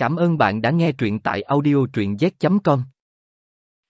Cảm ơn bạn đã nghe truyện tại audio truyện z.com.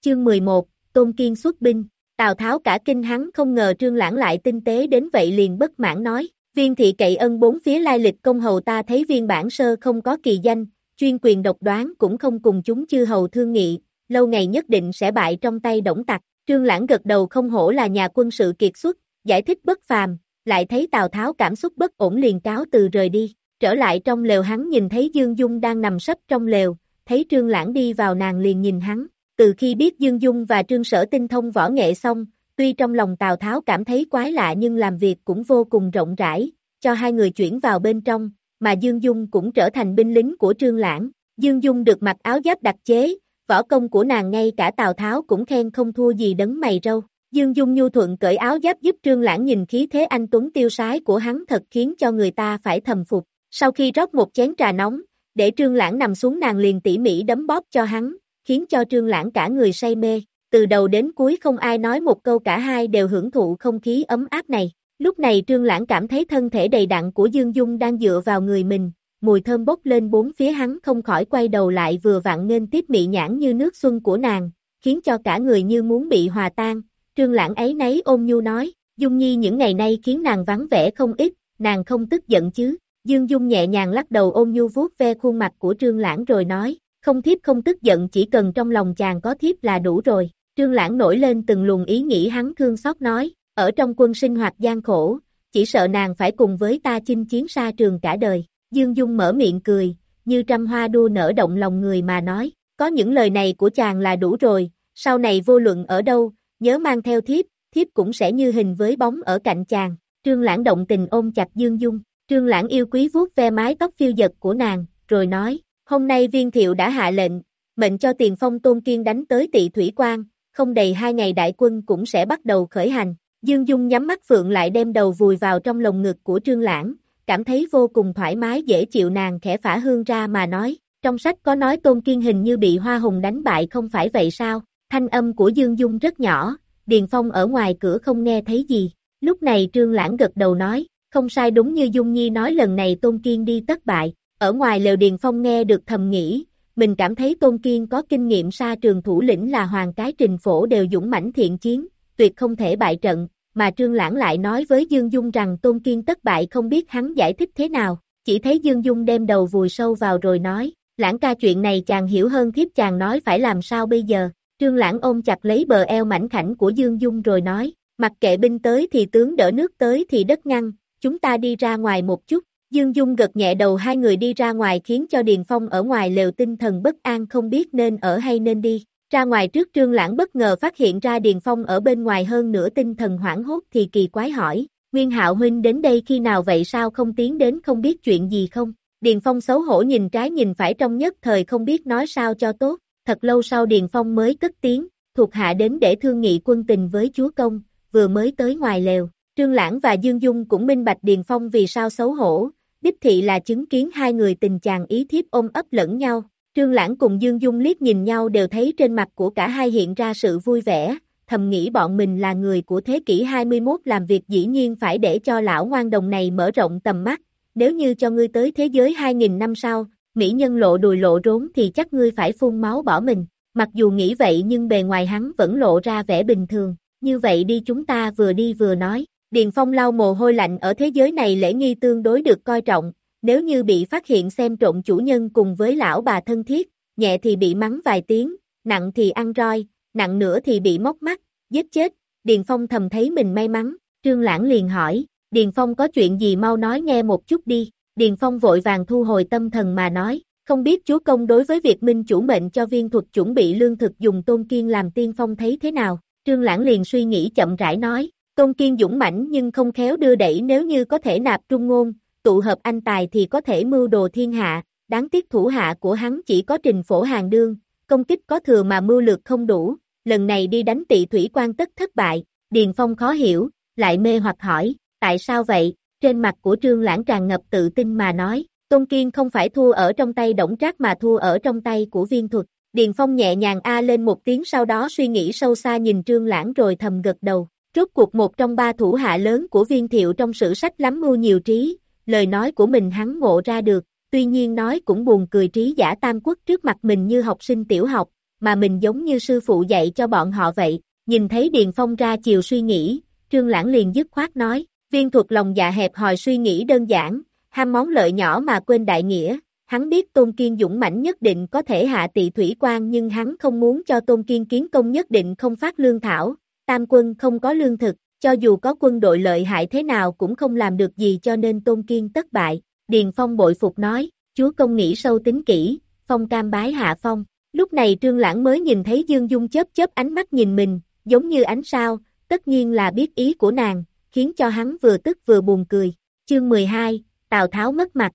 Chương 11, Tôn Kiên xuất binh, Tào Tháo cả kinh hắn không ngờ Trương Lãng lại tinh tế đến vậy liền bất mãn nói, viên thị cậy ân bốn phía lai lịch công hầu ta thấy viên bản sơ không có kỳ danh, chuyên quyền độc đoán cũng không cùng chúng chư hầu thương nghị, lâu ngày nhất định sẽ bại trong tay đổng tặc, Trương Lãng gật đầu không hổ là nhà quân sự kiệt xuất, giải thích bất phàm, lại thấy Tào Tháo cảm xúc bất ổn liền cáo từ rời đi, trở lại trong lều hắn nhìn thấy Dương Dung đang nằm sấp trong lều, thấy Trương Lãng đi vào nàng liền nhìn hắn, từ khi biết Dương Dung và Trương Sở tinh thông võ nghệ xong, tuy trong lòng Tào Tháo cảm thấy quái lạ nhưng làm việc cũng vô cùng rộng rãi, cho hai người chuyển vào bên trong, mà Dương Dung cũng trở thành binh lính của Trương Lãng. Dương Dung được mặc áo giáp đặc chế, võ công của nàng ngay cả Tào Tháo cũng khen không thua gì đấng mày râu. Dương Dung nhu thuận cởi áo giáp giúp Trương Lãng nhìn khí thế anh tuấn tiêu sái của hắn thật khiến cho người ta phải thầm phục. Sau khi rót một chén trà nóng, để Trương Lãng nằm xuống nàng liền tỉ mỉ đấm bóp cho hắn, khiến cho Trương Lãng cả người say mê. Từ đầu đến cuối không ai nói một câu cả hai đều hưởng thụ không khí ấm áp này. Lúc này Trương Lãng cảm thấy thân thể đầy đặn của Dương Dung đang dựa vào người mình, mùi thơm bốc lên bốn phía hắn không khỏi quay đầu lại vừa vặn nên tiếp mị nhãn như nước xuân của nàng, khiến cho cả người như muốn bị hòa tan. Trương Lãng ấy nấy ôm nhu nói, Dung Nhi những ngày nay khiến nàng vắng vẻ không ít, nàng không tức giận chứ. Dương Dung nhẹ nhàng lắc đầu ôm nhu vuốt ve khuôn mặt của Trương Lãng rồi nói, không thiếp không tức giận chỉ cần trong lòng chàng có thiếp là đủ rồi. Trương Lãng nổi lên từng luồng ý nghĩ hắn thương xót nói, ở trong quân sinh hoạt gian khổ, chỉ sợ nàng phải cùng với ta chinh chiến xa trường cả đời. Dương Dung mở miệng cười, như trăm hoa đua nở động lòng người mà nói, có những lời này của chàng là đủ rồi, sau này vô luận ở đâu, nhớ mang theo thiếp, thiếp cũng sẽ như hình với bóng ở cạnh chàng. Trương Lãng động tình ôm chặt Dương Dung, Trương Lãng yêu quý vuốt ve mái tóc phiêu dật của nàng, rồi nói, hôm nay viên thiệu đã hạ lệnh, mệnh cho tiền phong tôn kiên đánh tới tị thủy quan, không đầy hai ngày đại quân cũng sẽ bắt đầu khởi hành. Dương Dung nhắm mắt phượng lại đem đầu vùi vào trong lồng ngực của Trương Lãng, cảm thấy vô cùng thoải mái dễ chịu nàng khẽ phả hương ra mà nói, trong sách có nói tôn kiên hình như bị hoa hùng đánh bại không phải vậy sao, thanh âm của Dương Dung rất nhỏ, Điền Phong ở ngoài cửa không nghe thấy gì, lúc này Trương Lãng gật đầu nói, không sai đúng như Dung Nhi nói lần này Tôn Kiên đi tất bại, ở ngoài lều Điền Phong nghe được thầm nghĩ, mình cảm thấy Tôn Kiên có kinh nghiệm xa trường thủ lĩnh là hoàng cái trình phổ đều dũng mãnh thiện chiến, tuyệt không thể bại trận, mà Trương Lãng lại nói với Dương Dung rằng Tôn Kiên tất bại không biết hắn giải thích thế nào, chỉ thấy Dương Dung đem đầu vùi sâu vào rồi nói, Lãng ca chuyện này chàng hiểu hơn thiếp chàng nói phải làm sao bây giờ, Trương Lãng ôm chặt lấy bờ eo mảnh khảnh của Dương Dung rồi nói, mặc kệ binh tới thì tướng đỡ nước tới thì đất ngăn, chúng ta đi ra ngoài một chút. Dương Dung gật nhẹ đầu hai người đi ra ngoài khiến cho Điền Phong ở ngoài lều tinh thần bất an không biết nên ở hay nên đi. Ra ngoài trước Trương Lãng bất ngờ phát hiện ra Điền Phong ở bên ngoài hơn nửa tinh thần hoảng hốt thì kỳ quái hỏi, Nguyên Hạo Huynh đến đây khi nào vậy sao không tiến đến không biết chuyện gì không? Điền Phong xấu hổ nhìn trái nhìn phải trong nhất thời không biết nói sao cho tốt, thật lâu sau Điền Phong mới cất tiếng, thuộc hạ đến để thương nghị quân tình với chúa công, vừa mới tới ngoài lều. Trương Lãng và Dương Dung cũng minh bạch Điền Phong vì sao xấu hổ, đích thị là chứng kiến hai người tình chàng ý thiếp ôm ấp lẫn nhau. Trương Lãng cùng Dương Dung liếc nhìn nhau đều thấy trên mặt của cả hai hiện ra sự vui vẻ, thầm nghĩ bọn mình là người của thế kỷ 21 làm việc dĩ nhiên phải để cho lão ngoan đồng này mở rộng tầm mắt, nếu như cho ngươi tới thế giới 2.000 năm sau, mỹ nhân lộ đùi lộ rốn thì chắc ngươi phải phun máu bỏ mình, mặc dù nghĩ vậy nhưng bề ngoài hắn vẫn lộ ra vẻ bình thường, như vậy đi chúng ta vừa đi vừa nói, Điền Phong lau mồ hôi lạnh ở thế giới này lễ nghi tương đối được coi trọng, nếu như bị phát hiện xem trộn chủ nhân cùng với lão bà thân thiết, nhẹ thì bị mắng vài tiếng, nặng thì ăn roi, nặng nữa thì bị móc mắt, giết chết, Điền Phong thầm thấy mình may mắn, Trương Lãng liền hỏi, Điền Phong có chuyện gì mau nói nghe một chút đi, Điền Phong vội vàng thu hồi tâm thần mà nói, không biết chúa công đối với việc minh chủ mệnh cho viên thuật chuẩn bị lương thực dùng tôn kiên làm tiên phong thấy thế nào, Trương Lãng liền suy nghĩ chậm rãi nói, Tôn Kiên dũng mãnh nhưng không khéo đưa đẩy nếu như có thể nạp trung ngôn, tụ hợp anh tài thì có thể mưu đồ thiên hạ, đáng tiếc thủ hạ của hắn chỉ có trình phổ hàng đương, công kích có thừa mà mưu lược không đủ, lần này đi đánh tị thủy quan tất thất bại, Điền Phong khó hiểu, lại mê hoặc hỏi, tại sao vậy, trên mặt của Trương Lãng tràn ngập tự tin mà nói, Tôn Kiên không phải thua ở trong tay Đổng Trác mà thua ở trong tay của viên thuật, Điền Phong nhẹ nhàng a lên một tiếng sau đó suy nghĩ sâu xa nhìn Trương Lãng rồi thầm gật đầu, Rốt cuộc một trong ba thủ hạ lớn của viên thiệu trong sử sách lắm mưu nhiều trí, lời nói của mình hắn ngộ ra được, tuy nhiên nói cũng buồn cười trí giả tam quốc trước mặt mình như học sinh tiểu học, mà mình giống như sư phụ dạy cho bọn họ vậy, nhìn thấy Điền Phong ra chiều suy nghĩ, Trương Lãng liền dứt khoát nói, viên thuật lòng dạ hẹp hòi suy nghĩ đơn giản, ham món lợi nhỏ mà quên đại nghĩa, hắn biết Tôn Kiên dũng mãnh nhất định có thể hạ tị thủy quan nhưng hắn không muốn cho Tôn Kiên kiến công nhất định không phát lương thảo, tam quân không có lương thực, cho dù có quân đội lợi hại thế nào cũng không làm được gì cho nên Tôn Kiên tất bại, Điền Phong bội phục nói, chúa công nghĩ sâu tính kỹ, phong cam bái hạ phong, lúc này Trương Lãng mới nhìn thấy Dương Dung chớp chớp ánh mắt nhìn mình, giống như ánh sao, tất nhiên là biết ý của nàng, khiến cho hắn vừa tức vừa buồn cười, chương 12, Tào Tháo mất mặt.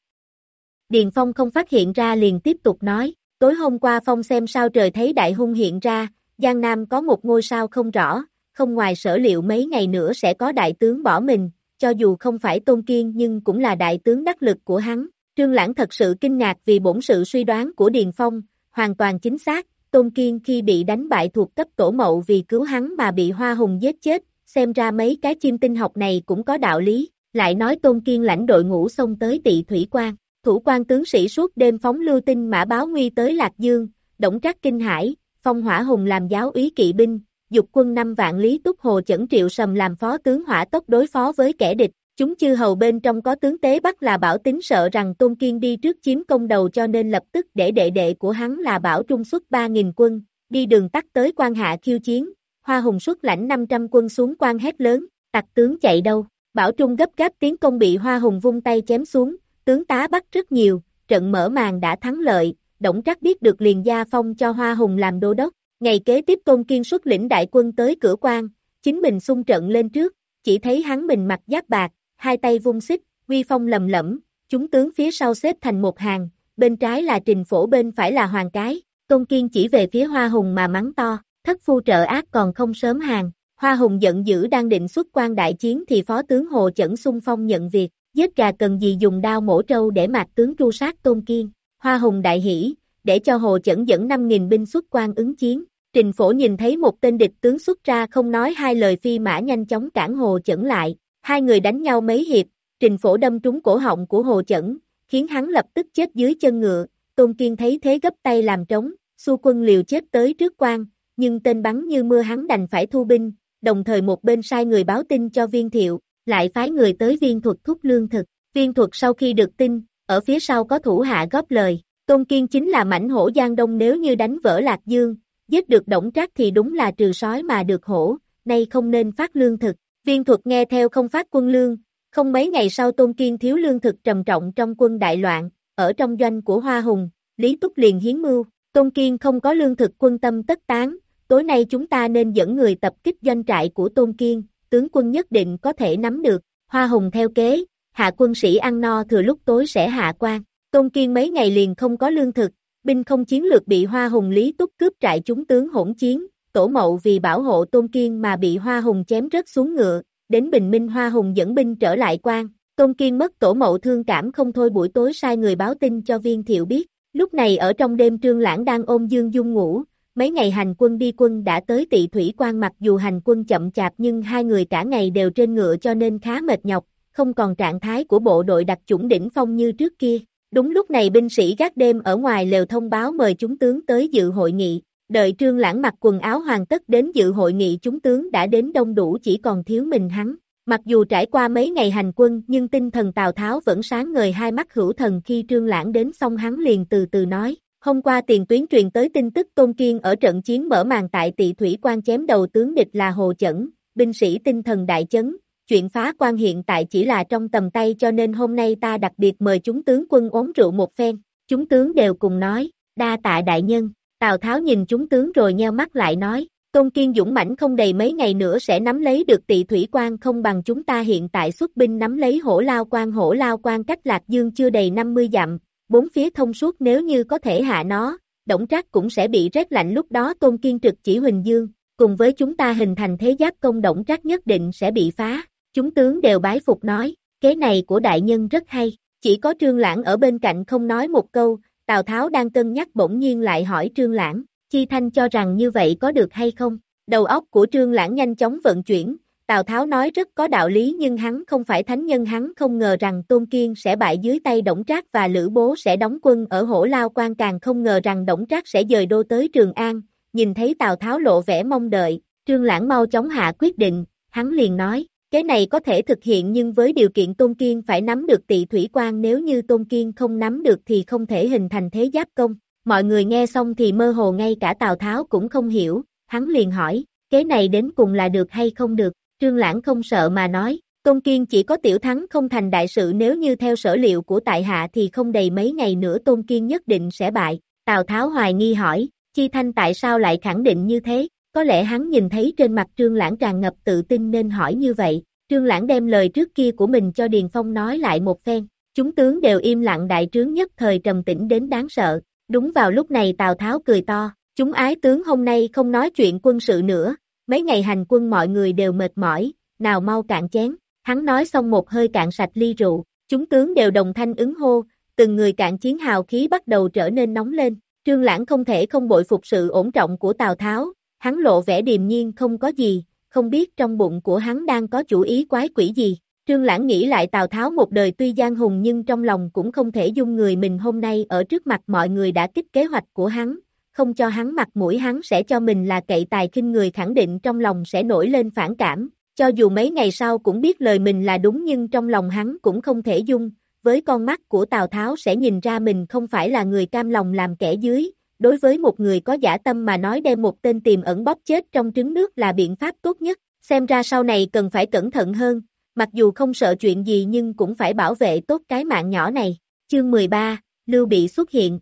Điền Phong không phát hiện ra liền tiếp tục nói, tối hôm qua Phong xem sao trời thấy đại hung hiện ra, Giang Nam có một ngôi sao không rõ, không ngoài sở liệu mấy ngày nữa sẽ có đại tướng bỏ mình, cho dù không phải Tôn Kiên nhưng cũng là đại tướng đắc lực của hắn. Trương Lãng thật sự kinh ngạc vì bổn sự suy đoán của Điền Phong, hoàn toàn chính xác, Tôn Kiên khi bị đánh bại thuộc cấp tổ mậu vì cứu hắn mà bị Hoa Hùng giết chết, xem ra mấy cái chim tinh học này cũng có đạo lý, lại nói Tôn Kiên lãnh đội ngũ xông tới tị thủy quan, thủ quan tướng sĩ suốt đêm phóng lưu tinh mã báo nguy tới Lạc Dương, động trắc kinh hải, phong hỏa hùng làm giáo úy kỵ binh, dục quân năm vạn lý túc hồ chẩn triệu sầm làm phó tướng hỏa tốc đối phó với kẻ địch, chúng chư hầu bên trong có tướng tế Bắc là Bảo Tính sợ rằng Tôn Kiên đi trước chiếm công đầu cho nên lập tức để đệ đệ của hắn là Bảo Trung xuất 3.000 quân, đi đường tắt tới quan hạ khiêu chiến, Hoa Hùng xuất lãnh 500 quân xuống quan hét lớn, tặc tướng chạy đâu, Bảo Trung gấp gáp tiến công bị Hoa Hùng vung tay chém xuống, tướng tá bắt rất nhiều, trận mở màn đã thắng lợi, Động Trắc biết được liền gia phong cho Hoa Hùng làm đô đốc, ngày kế tiếp Tôn Kiên xuất lĩnh đại quân tới cửa quan, chính mình xung trận lên trước, chỉ thấy hắn mình mặc giáp bạc, hai tay vung xích, uy phong lầm lẫm, chúng tướng phía sau xếp thành một hàng, bên trái là trình phổ bên phải là hoàng cái, Tôn Kiên chỉ về phía Hoa Hùng mà mắng to, thất phu trợ ác còn không sớm hàng, Hoa Hùng giận dữ đang định xuất quan đại chiến thì phó tướng Hồ Chẩn xung phong nhận việc, giết gà cần gì dùng đao mổ trâu để mạc tướng tru sát Tôn Kiên, Hoa Hùng đại hỷ, để cho Hồ Chẩn dẫn 5.000 binh xuất quan ứng chiến. Trình phổ nhìn thấy một tên địch tướng xuất ra không nói hai lời phi mã nhanh chóng cản Hồ Chẩn lại, hai người đánh nhau mấy hiệp, trình phổ đâm trúng cổ họng của Hồ Chẩn, khiến hắn lập tức chết dưới chân ngựa, Tôn Kiên thấy thế gấp tay làm trống, xu quân liều chết tới trước quan, nhưng tên bắn như mưa hắn đành phải thu binh, đồng thời một bên sai người báo tin cho viên thiệu, lại phái người tới viên thuật thúc lương thực, viên thuật sau khi được tin, ở phía sau có thủ hạ góp lời, Tôn Kiên chính là mảnh hổ Giang Đông nếu như đánh vỡ Lạc Dương, giết được động trác thì đúng là trừ sói mà được hổ, nay không nên phát lương thực, viên thuật nghe theo không phát quân lương, không mấy ngày sau Tôn Kiên thiếu lương thực trầm trọng trong quân đại loạn, ở trong doanh của Hoa Hùng, Lý Túc liền hiến mưu, Tôn Kiên không có lương thực quân tâm tất tán, tối nay chúng ta nên dẫn người tập kích doanh trại của Tôn Kiên, tướng quân nhất định có thể nắm được, Hoa Hùng theo kế, hạ quân sĩ ăn no thừa lúc tối sẽ hạ quan. Tôn Kiên mấy ngày liền không có lương thực, binh không chiến lược bị Hoa Hùng Lý Túc cướp trại chúng tướng hỗn chiến, tổ mậu vì bảo hộ Tôn Kiên mà bị Hoa Hùng chém rớt xuống ngựa, đến bình minh Hoa Hùng dẫn binh trở lại quan, Tôn Kiên mất tổ mậu thương cảm không thôi buổi tối sai người báo tin cho viên thiệu biết, lúc này ở trong đêm trương lãng đang ôm Dương Dung ngủ, mấy ngày hành quân đi quân đã tới tị thủy quan mặc dù hành quân chậm chạp nhưng hai người cả ngày đều trên ngựa cho nên khá mệt nhọc, không còn trạng thái của bộ đội đặc chủng đỉnh phong như trước kia. Đúng lúc này binh sĩ gác đêm ở ngoài lều thông báo mời chúng tướng tới dự hội nghị, đợi trương lãng mặc quần áo hoàn tất đến dự hội nghị chúng tướng đã đến đông đủ chỉ còn thiếu mình hắn. Mặc dù trải qua mấy ngày hành quân nhưng tinh thần Tào Tháo vẫn sáng ngời hai mắt hữu thần khi trương lãng đến xong hắn liền từ từ nói, hôm qua tiền tuyến truyền tới tin tức Tôn Kiên ở trận chiến mở màn tại tị thủy quan chém đầu tướng địch là Hồ Chẩn, binh sĩ tinh thần đại chấn, chuyện phá quan hiện tại chỉ là trong tầm tay cho nên hôm nay ta đặc biệt mời chúng tướng quân uống rượu một phen, chúng tướng đều cùng nói, đa tạ đại nhân, Tào Tháo nhìn chúng tướng rồi nheo mắt lại nói, Tôn Kiên dũng mãnh không đầy mấy ngày nữa sẽ nắm lấy được tỵ thủy quan không bằng chúng ta hiện tại xuất binh nắm lấy hổ lao quan. Hổ lao quan cách Lạc Dương chưa đầy 50 dặm, bốn phía thông suốt nếu như có thể hạ nó, động trác cũng sẽ bị rét lạnh lúc đó. Tôn Kiên trực chỉ Huỳnh Dương, cùng với chúng ta hình thành thế giáp công động trác nhất định sẽ bị phá. Chúng tướng đều bái phục nói, kế này của đại nhân rất hay, chỉ có trương lãng ở bên cạnh không nói một câu, Tào Tháo đang cân nhắc bỗng nhiên lại hỏi trương lãng, Chi Thanh cho rằng như vậy có được hay không? Đầu óc của trương lãng nhanh chóng vận chuyển, Tào Tháo nói rất có đạo lý nhưng hắn không phải thánh nhân hắn không ngờ rằng Tôn Kiên sẽ bại dưới tay Đổng Trác và Lữ Bố sẽ đóng quân ở hổ lao quan càng không ngờ rằng Đổng Trác sẽ dời đô tới Trường An, nhìn thấy Tào Tháo lộ vẻ mong đợi, Trương Lãng mau chóng hạ quyết định, hắn liền nói, cái này có thể thực hiện nhưng với điều kiện Tôn Kiên phải nắm được tị thủy quan nếu như Tôn Kiên không nắm được thì không thể hình thành thế giáp công. Mọi người nghe xong thì mơ hồ ngay cả Tào Tháo cũng không hiểu, hắn liền hỏi, kế này đến cùng là được hay không được, Trương Lãng không sợ mà nói, Tôn Kiên chỉ có tiểu thắng không thành đại sự nếu như theo sở liệu của tại hạ thì không đầy mấy ngày nữa Tôn Kiên nhất định sẽ bại, Tào Tháo hoài nghi hỏi, Chi Thanh tại sao lại khẳng định như thế, có lẽ hắn nhìn thấy trên mặt Trương Lãng tràn ngập tự tin nên hỏi như vậy, Trương Lãng đem lời trước kia của mình cho Điền Phong nói lại một phen, chúng tướng đều im lặng đại trướng nhất thời trầm tĩnh đến đáng sợ, đúng vào lúc này Tào Tháo cười to, chúng ái tướng hôm nay không nói chuyện quân sự nữa, mấy ngày hành quân mọi người đều mệt mỏi, nào mau cạn chén, hắn nói xong một hơi cạn sạch ly rượu, chúng tướng đều đồng thanh ứng hô, từng người cạn chiến hào khí bắt đầu trở nên nóng lên, Trương Lãng không thể không bội phục sự ổn trọng của Tào Tháo, hắn lộ vẻ điềm nhiên không có gì, không biết trong bụng của hắn đang có chủ ý quái quỷ gì. Trương Lãng nghĩ lại Tào Tháo một đời tuy gian hùng nhưng trong lòng cũng không thể dung người mình hôm nay ở trước mặt mọi người đã kích kế hoạch của hắn, không cho hắn mặt mũi hắn sẽ cho mình là cậy tài kinh người khẳng định trong lòng sẽ nổi lên phản cảm, cho dù mấy ngày sau cũng biết lời mình là đúng nhưng trong lòng hắn cũng không thể dung, với con mắt của Tào Tháo sẽ nhìn ra mình không phải là người cam lòng làm kẻ dưới, đối với một người có giả tâm mà nói đem một tên tiềm ẩn bóp chết trong trứng nước là biện pháp tốt nhất, xem ra sau này cần phải cẩn thận hơn, mặc dù không sợ chuyện gì nhưng cũng phải bảo vệ tốt cái mạng nhỏ này. Chương 13, Lưu Bị xuất hiện.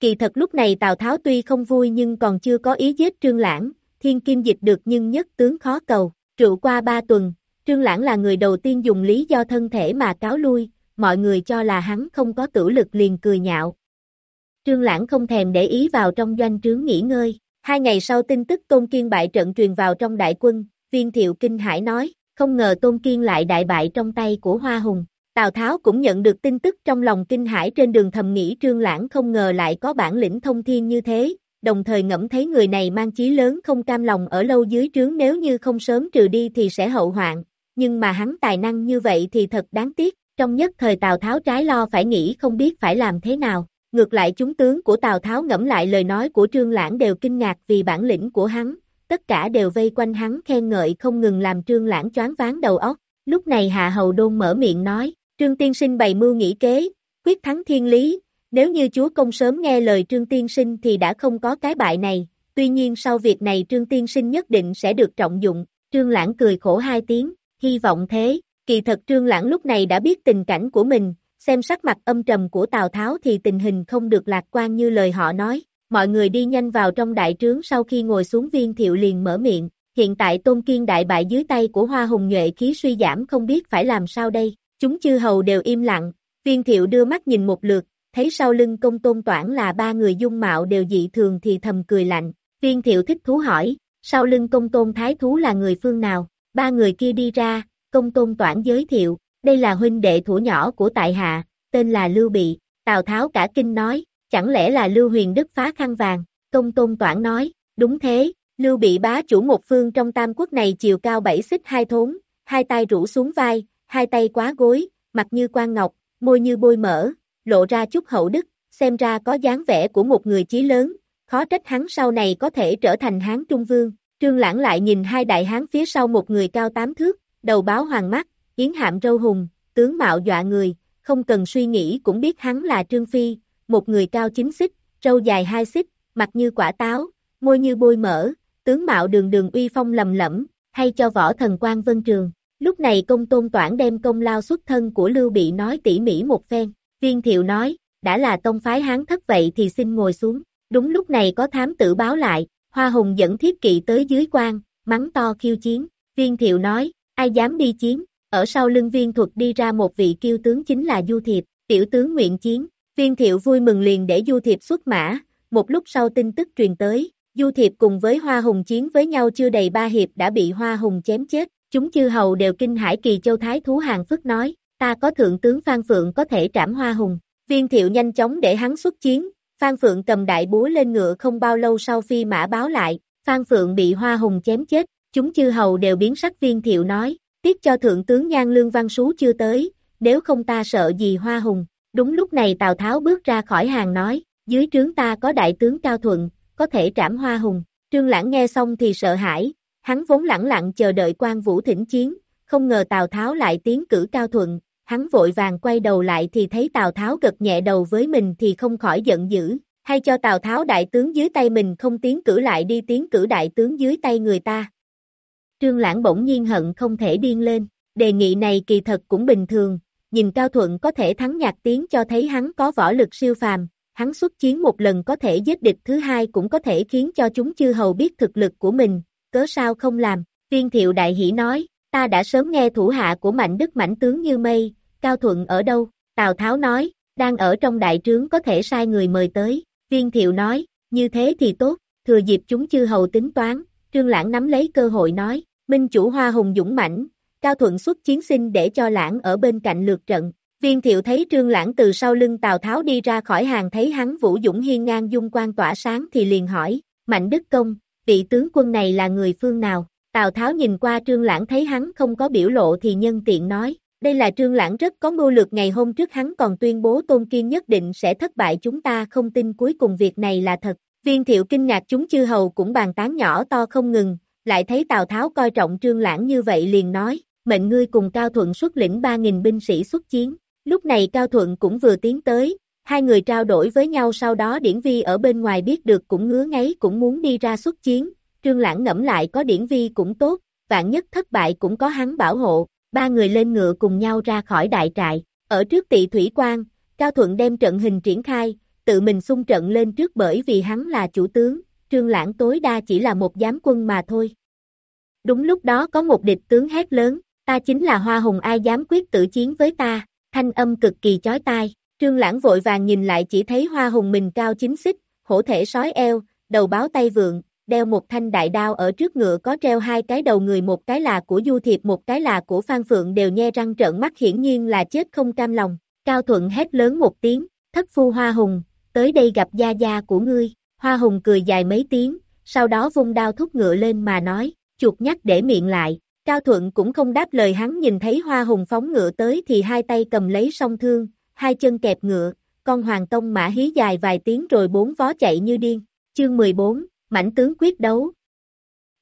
Kỳ thật lúc này Tào Tháo tuy không vui nhưng còn chưa có ý giết Trương Lãng, thiên kim dịch được nhưng nhất tướng khó cầu, trụ qua ba tuần, Trương Lãng là người đầu tiên dùng lý do thân thể mà cáo lui, mọi người cho là hắn không có tử lực liền cười nhạo, Trương Lãng không thèm để ý vào trong doanh trướng nghỉ ngơi. Hai ngày sau tin tức Tôn Kiên bại trận truyền vào trong đại quân, viên thiệu kinh hải nói, không ngờ Tôn Kiên lại đại bại trong tay của Hoa Hùng. Tào Tháo cũng nhận được tin tức trong lòng kinh hải trên đường thầm nghĩ Trương Lãng không ngờ lại có bản lĩnh thông thiên như thế, đồng thời ngẫm thấy người này mang chí lớn không cam lòng ở lâu dưới trướng nếu như không sớm trừ đi thì sẽ hậu hoạn, nhưng mà hắn tài năng như vậy thì thật đáng tiếc, trong nhất thời Tào Tháo trái lo phải nghĩ không biết phải làm thế nào. Ngược lại chúng tướng của Tào Tháo ngẫm lại lời nói của Trương Lãng đều kinh ngạc vì bản lĩnh của hắn, tất cả đều vây quanh hắn khen ngợi không ngừng làm Trương Lãng choáng váng đầu óc. Lúc này Hạ Hầu Đôn mở miệng nói, Trương Tiên Sinh bày mưu nghĩ kế, quyết thắng thiên lý, nếu như chúa công sớm nghe lời Trương Tiên Sinh thì đã không có cái bại này, tuy nhiên sau việc này Trương Tiên Sinh nhất định sẽ được trọng dụng, Trương Lãng cười khổ hai tiếng, hy vọng thế, kỳ thật Trương Lãng lúc này đã biết tình cảnh của mình, xem sắc mặt âm trầm của Tào Tháo thì tình hình không được lạc quan như lời họ nói, mọi người đi nhanh vào trong đại trướng sau khi ngồi xuống viên thiệu liền mở miệng, hiện tại Tôn Kiên đại bại dưới tay của Hoa Hùng nhuệ khí suy giảm không biết phải làm sao đây, chúng chư hầu đều im lặng, viên thiệu đưa mắt nhìn một lượt, thấy sau lưng công tôn toản là ba người dung mạo đều dị thường thì thầm cười lạnh, viên thiệu thích thú hỏi, sau lưng công tôn thái thú là người phương nào, ba người kia đi ra, công tôn toản giới thiệu, đây là huynh đệ thủ nhỏ của tại hạ, tên là Lưu Bị, Tào Tháo cả kinh nói, chẳng lẽ là Lưu Huyền Đức phá khăn vàng, công tôn toản nói, đúng thế, Lưu Bị bá chủ một phương trong tam quốc này chiều cao bảy xích hai thốn, hai tay rủ xuống vai, hai tay quá gối, mặt như quan ngọc, môi như bôi mỡ, lộ ra chút hậu đức, xem ra có dáng vẻ của một người chí lớn, khó trách hắn sau này có thể trở thành hán trung vương. Trương Lãng lại nhìn hai đại hán phía sau một người cao tám thước, đầu báo hoàng mắt, Yến hạm râu hùng, tướng mạo dọa người, không cần suy nghĩ cũng biết hắn là Trương Phi, một người cao chính xích, râu dài hai xích, mặt như quả táo, môi như bôi mỡ, tướng mạo đường đường uy phong lầm lẫm, hay cho võ thần quan vân trường. Lúc này công tôn toản đem công lao xuất thân của Lưu Bị nói tỉ mỉ một phen, viên thiệu nói, đã là tông phái hán thất vậy thì xin ngồi xuống, đúng lúc này có thám tử báo lại, Hoa Hùng dẫn thiết kỵ tới dưới quan, mắng to khiêu chiến, viên thiệu nói, ai dám đi chiến, ở sau lưng viên thuật đi ra một vị kiêu tướng chính là Du Thiệp, tiểu tướng nguyện chiến. Viên thiệu vui mừng liền để Du Thiệp xuất mã, một lúc sau tin tức truyền tới, Du Thiệp cùng với Hoa Hùng chiến với nhau chưa đầy ba hiệp đã bị Hoa Hùng chém chết, chúng chư hầu đều kinh hải kỳ châu thái thú hàng phức nói, ta có thượng tướng Phan Phượng có thể trảm Hoa Hùng. Viên thiệu nhanh chóng để hắn xuất chiến, Phan Phượng cầm đại búa lên ngựa không bao lâu sau phi mã báo lại, Phan Phượng bị Hoa Hùng chém chết, chúng chư hầu đều biến sắc viên thiệu nói, tiếc cho thượng tướng Nhan Lương Văn Sú chưa tới, nếu không ta sợ gì hoa hùng. Đúng lúc này Tào Tháo bước ra khỏi hàng nói, dưới trướng ta có đại tướng Cao Thuận, có thể trảm hoa hùng. Trương Lãng nghe xong thì sợ hãi, hắn vốn lẳng lặng chờ đợi quan vũ thỉnh chiến, không ngờ Tào Tháo lại tiến cử Cao Thuận, hắn vội vàng quay đầu lại thì thấy Tào Tháo gật nhẹ đầu với mình thì không khỏi giận dữ, hay cho Tào Tháo đại tướng dưới tay mình không tiến cử lại đi tiến cử đại tướng dưới tay người ta. Trương Lãng bỗng nhiên hận không thể điên lên, đề nghị này kỳ thật cũng bình thường, nhìn Cao Thuận có thể thắng nhạc tiếng cho thấy hắn có võ lực siêu phàm, hắn xuất chiến một lần có thể giết địch thứ hai cũng có thể khiến cho chúng chư hầu biết thực lực của mình, cớ sao không làm, viên thiệu đại hỷ nói, ta đã sớm nghe thủ hạ của mạnh đức mãnh tướng như mây, Cao Thuận ở đâu, Tào Tháo nói, đang ở trong đại trướng có thể sai người mời tới, viên thiệu nói, như thế thì tốt, thừa dịp chúng chư hầu tính toán, trương lãng nắm lấy cơ hội nói, minh chủ hoa hùng dũng mãnh, Cao Thuận xuất chiến sinh để cho lãng ở bên cạnh lượt trận. Viên thiệu thấy trương lãng từ sau lưng Tào Tháo đi ra khỏi hàng thấy hắn vũ dũng hiên ngang dung quan tỏa sáng thì liền hỏi, Mạnh Đức Công, vị tướng quân này là người phương nào? Tào Tháo nhìn qua trương lãng thấy hắn không có biểu lộ thì nhân tiện nói, đây là trương lãng rất có mưu lược ngày hôm trước hắn còn tuyên bố tôn kiên nhất định sẽ thất bại chúng ta không tin cuối cùng việc này là thật. Viên thiệu kinh ngạc chúng chư hầu cũng bàn tán nhỏ to không ngừng, lại thấy Tào Tháo coi trọng trương lãng như vậy liền nói, mệnh ngươi cùng Cao Thuận xuất lĩnh 3.000 binh sĩ xuất chiến. Lúc này Cao Thuận cũng vừa tiến tới, hai người trao đổi với nhau sau đó Điển Vi ở bên ngoài biết được cũng ngứa ngáy cũng muốn đi ra xuất chiến, Trương Lãng ngẫm lại có Điển Vi cũng tốt, vạn nhất thất bại cũng có hắn bảo hộ, ba người lên ngựa cùng nhau ra khỏi đại trại, ở trước tị thủy quan, Cao Thuận đem trận hình triển khai, tự mình xung trận lên trước bởi vì hắn là chủ tướng, Trương Lãng tối đa chỉ là một giám quân mà thôi. Đúng lúc đó có một địch tướng hét lớn, ta chính là Hoa Hùng ai dám quyết tử chiến với ta, thanh âm cực kỳ chói tai, Trương Lãng vội vàng nhìn lại chỉ thấy Hoa Hùng mình cao chính xích, hổ thể sói eo, đầu báo tay vượng, đeo một thanh đại đao ở trước ngựa có treo hai cái đầu người một cái là của Du Thiệp một cái là của Phan Phượng đều nhe răng trợn mắt hiển nhiên là chết không cam lòng. Cao Thuận hét lớn một tiếng, thất phu Hoa Hùng, tới đây gặp gia gia của ngươi. Hoa Hùng cười dài mấy tiếng, sau đó vung đao thúc ngựa lên mà nói, chuột nhắc để miệng lại. Cao Thuận cũng không đáp lời hắn nhìn thấy Hoa Hùng phóng ngựa tới thì hai tay cầm lấy song thương, hai chân kẹp ngựa, con hoàng tông mã hí dài vài tiếng rồi bốn vó chạy như điên. Chương 14, mảnh tướng quyết đấu.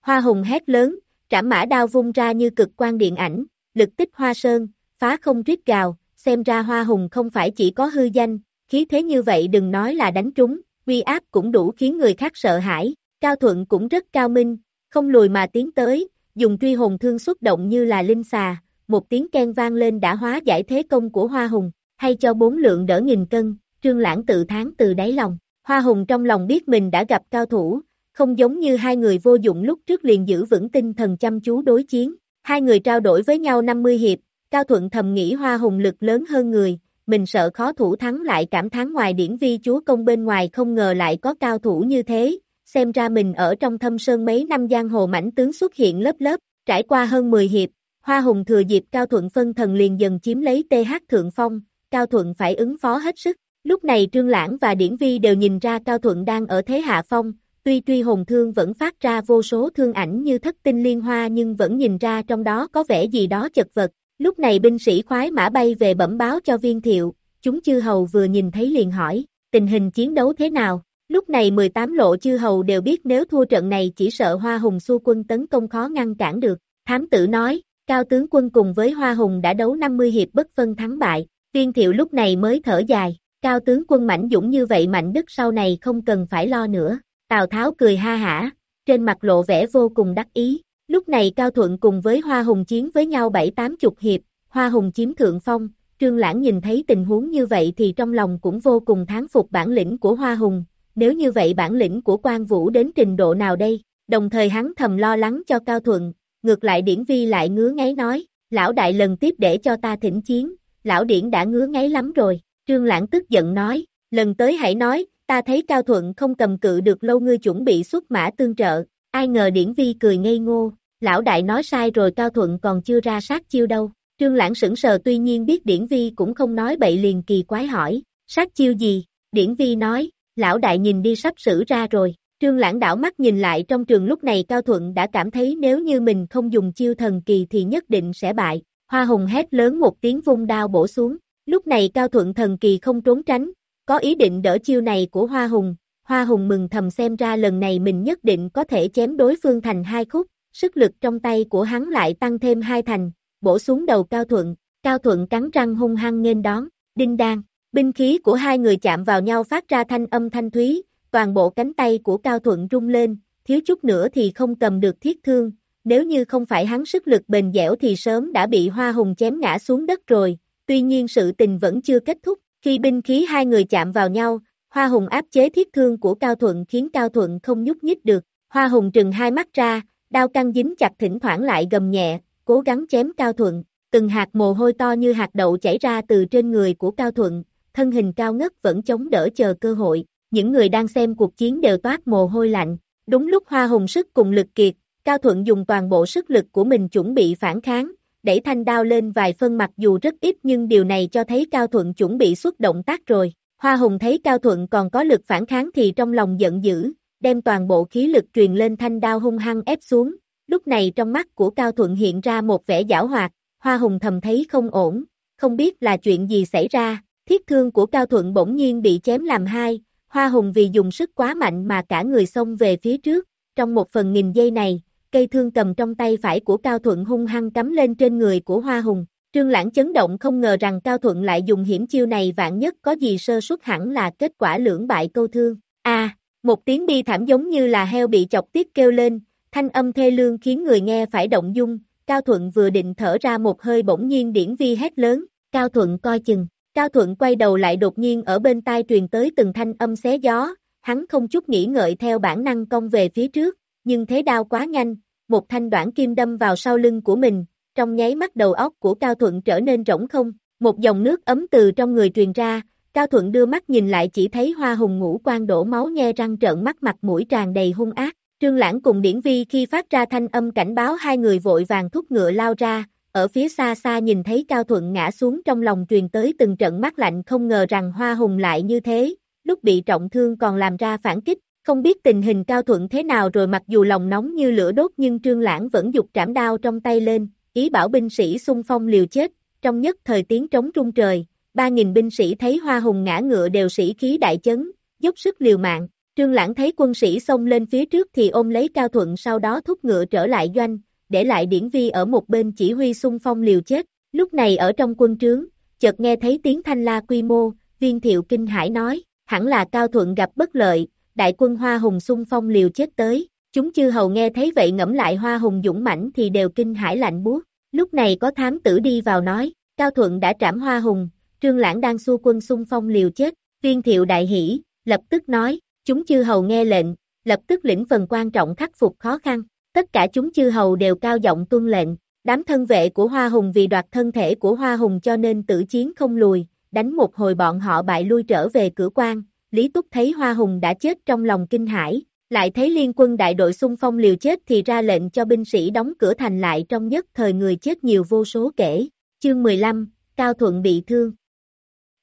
Hoa hùng hét lớn, trảm mã đao vung ra như cực quan điện ảnh, lực tích hoa sơn, phá không rít gào, xem ra hoa hùng không phải chỉ có hư danh, khí thế như vậy đừng nói là đánh trúng, uy áp cũng đủ khiến người khác sợ hãi, cao thuận cũng rất cao minh, không lùi mà tiến tới, dùng truy hồn thương xuất động như là linh xà, một tiếng ken vang lên đã hóa giải thế công của hoa hùng, hay cho bốn lượng đỡ nghìn cân, trương lãng tự tháng từ đáy lòng, hoa hùng trong lòng biết mình đã gặp cao thủ, không giống như hai người vô dụng lúc trước liền giữ vững tinh thần chăm chú đối chiến. Hai người trao đổi với nhau 50 hiệp, Cao Thuận thầm nghĩ hoa hùng lực lớn hơn người, mình sợ khó thủ thắng lại cảm thán ngoài điển vi chúa công bên ngoài không ngờ lại có cao thủ như thế, xem ra mình ở trong thâm sơn mấy năm giang hồ mảnh tướng xuất hiện lớp lớp, trải qua hơn 10 hiệp, hoa hùng thừa dịp Cao Thuận phân thần liền dần chiếm lấy TH Thượng Phong, Cao Thuận phải ứng phó hết sức. Lúc này Trương Lãng và Điển Vi đều nhìn ra Cao Thuận đang ở thế hạ phong, tuy truy hồn thương vẫn phát ra vô số thương ảnh như thất tinh liên hoa nhưng vẫn nhìn ra trong đó có vẻ gì đó chật vật. Lúc này binh sĩ khoái mã bay về bẩm báo cho viên thiệu, chúng chư hầu vừa nhìn thấy liền hỏi, tình hình chiến đấu thế nào? Lúc này 18 lộ chư hầu đều biết nếu thua trận này chỉ sợ Hoa Hùng xu quân tấn công khó ngăn cản được. Thám tử nói, Cao tướng quân cùng với Hoa Hùng đã đấu 50 hiệp bất phân thắng bại, viên thiệu lúc này mới thở dài, Cao tướng quân mạnh dũng như vậy mạnh đức sau này không cần phải lo nữa. Tào Tháo cười ha hả, trên mặt lộ vẻ vô cùng đắc ý. Lúc này Cao Thuận cùng với Hoa Hùng chiến với nhau bảy tám chục hiệp, Hoa Hùng chiếm thượng phong, Trương Lãng nhìn thấy tình huống như vậy thì trong lòng cũng vô cùng thán phục bản lĩnh của Hoa Hùng, nếu như vậy bản lĩnh của Quan Vũ đến trình độ nào đây, đồng thời hắn thầm lo lắng cho Cao Thuận, ngược lại Điển Vi lại ngứa ngáy nói, lão đại lần tiếp để cho ta thỉnh chiến, lão Điển đã ngứa ngáy lắm rồi, Trương Lãng tức giận nói, lần tới hãy nói, ta thấy Cao Thuận không cầm cự được lâu ngươi chuẩn bị xuất mã tương trợ, ai ngờ Điển Vi cười ngây ngô, lão đại nói sai rồi Cao Thuận còn chưa ra sát chiêu đâu, Trương Lãng sững sờ tuy nhiên biết Điển Vi cũng không nói bậy liền kỳ quái hỏi, sát chiêu gì, Điển Vi nói, lão đại nhìn đi sắp xử ra rồi, Trương Lãng đảo mắt nhìn lại trong trường lúc này Cao Thuận đã cảm thấy nếu như mình không dùng chiêu thần kỳ thì nhất định sẽ bại. Hoa Hùng hét lớn một tiếng vung đao bổ xuống. Lúc này Cao Thuận thần kỳ không trốn tránh, có ý định đỡ chiêu này của Hoa Hùng. Hoa Hùng mừng thầm xem ra lần này mình nhất định có thể chém đối phương thành hai khúc, sức lực trong tay của hắn lại tăng thêm hai thành, bổ xuống đầu Cao Thuận. Cao Thuận cắn răng hung hăng nghênh đón, đinh đan, binh khí của hai người chạm vào nhau phát ra thanh âm thanh thúy, toàn bộ cánh tay của Cao Thuận rung lên, thiếu chút nữa thì không cầm được thiết thương, nếu như không phải hắn sức lực bền dẻo thì sớm đã bị Hoa Hùng chém ngã xuống đất rồi, tuy nhiên sự tình vẫn chưa kết thúc, khi binh khí hai người chạm vào nhau, Hoa Hùng áp chế thiết thương của Cao Thuận khiến Cao Thuận không nhúc nhích được, Hoa Hùng trừng hai mắt ra, đao căng dính chặt thỉnh thoảng lại gầm nhẹ, cố gắng chém Cao Thuận, từng hạt mồ hôi to như hạt đậu chảy ra từ trên người của Cao Thuận, thân hình cao ngất vẫn chống đỡ chờ cơ hội, những người đang xem cuộc chiến đều toát mồ hôi lạnh. Đúng lúc Hoa Hùng sức cùng lực kiệt, Cao Thuận dùng toàn bộ sức lực của mình chuẩn bị phản kháng, đẩy thanh đao lên vài phân mặc dù rất ít nhưng điều này cho thấy Cao Thuận chuẩn bị xuất động tác rồi. Hoa Hùng thấy Cao Thuận còn có lực phản kháng thì trong lòng giận dữ, đem toàn bộ khí lực truyền lên thanh đao hung hăng ép xuống. Lúc này trong mắt của Cao Thuận hiện ra một vẻ giảo hoạt, Hoa Hùng thầm thấy không ổn, không biết là chuyện gì xảy ra, thiết thương của Cao Thuận bỗng nhiên bị chém làm hai, Hoa Hùng vì dùng sức quá mạnh mà cả người xông về phía trước, trong một phần nghìn giây này, cây thương cầm trong tay phải của Cao Thuận hung hăng cắm lên trên người của Hoa Hùng. Trương Lãng chấn động không ngờ rằng Cao Thuận lại dùng hiểm chiêu này vạn nhất có gì sơ suất hẳn là kết quả lưỡng bại câu thương. A, một tiếng bi thảm giống như là heo bị chọc tiết kêu lên, thanh âm thê lương khiến người nghe phải động dung, Cao Thuận vừa định thở ra một hơi bỗng nhiên điển vi hét lớn, Cao Thuận coi chừng, Cao Thuận quay đầu lại đột nhiên ở bên tai truyền tới từng thanh âm xé gió, hắn không chút nghĩ ngợi theo bản năng cong về phía trước, nhưng thế đao quá nhanh, một thanh đoạn kim đâm vào sau lưng của mình, trong nháy mắt đầu óc của Cao Thuận trở nên rỗng không, một dòng nước ấm từ trong người truyền ra, Cao Thuận đưa mắt nhìn lại chỉ thấy hoa hùng ngũ quan đổ máu nhe răng trợn mắt mặt mũi tràn đầy hung ác, Trương Lãng cùng Điển Vi khi phát ra thanh âm cảnh báo hai người vội vàng thúc ngựa lao ra, ở phía xa xa nhìn thấy Cao Thuận ngã xuống trong lòng truyền tới từng trận mắt lạnh không ngờ rằng Hoa Hùng lại như thế, lúc bị trọng thương còn làm ra phản kích, không biết tình hình Cao Thuận thế nào rồi mặc dù lòng nóng như lửa đốt nhưng Trương Lãng vẫn dục trảm đao trong tay lên, ý bảo binh sĩ xung phong liều chết, trong nhất thời tiếng trống trung trời, ba nghìn binh sĩ thấy Hoa Hùng ngã ngựa đều sĩ khí đại chấn, dốc sức liều mạng, Trương Lãng thấy quân sĩ xông lên phía trước thì ôm lấy Cao Thuận sau đó thúc ngựa trở lại doanh, để lại điển vi ở một bên chỉ huy xung phong liều chết, lúc này ở trong quân trướng, chợt nghe thấy tiếng thanh la quy mô, viên thiệu kinh hải nói, hẳn là Cao Thuận gặp bất lợi, đại quân Hoa Hùng xung phong liều chết tới, chúng chư hầu nghe thấy vậy ngẫm lại Hoa Hùng dũng mãnh thì đều kinh hải lạnh buốt, lúc này có thám tử đi vào nói, Cao Thuận đã trảm Hoa Hùng, Trương Lãng đang xua quân xung phong liều chết, viên thiệu đại Hỉ lập tức nói, chúng chư hầu nghe lệnh, lập tức lĩnh phần quan trọng khắc phục khó khăn, Tất cả chúng chư hầu đều cao giọng tuân lệnh, đám thân vệ của Hoa Hùng vì đoạt thân thể của Hoa Hùng cho nên tử chiến không lùi, đánh một hồi bọn họ bại lui trở về cửa quan, Lý Túc thấy Hoa Hùng đã chết trong lòng kinh hãi, lại thấy liên quân đại đội xung phong liều chết thì ra lệnh cho binh sĩ đóng cửa thành lại trong nhất thời người chết nhiều vô số kể. Chương 15, Cao Thuận bị thương.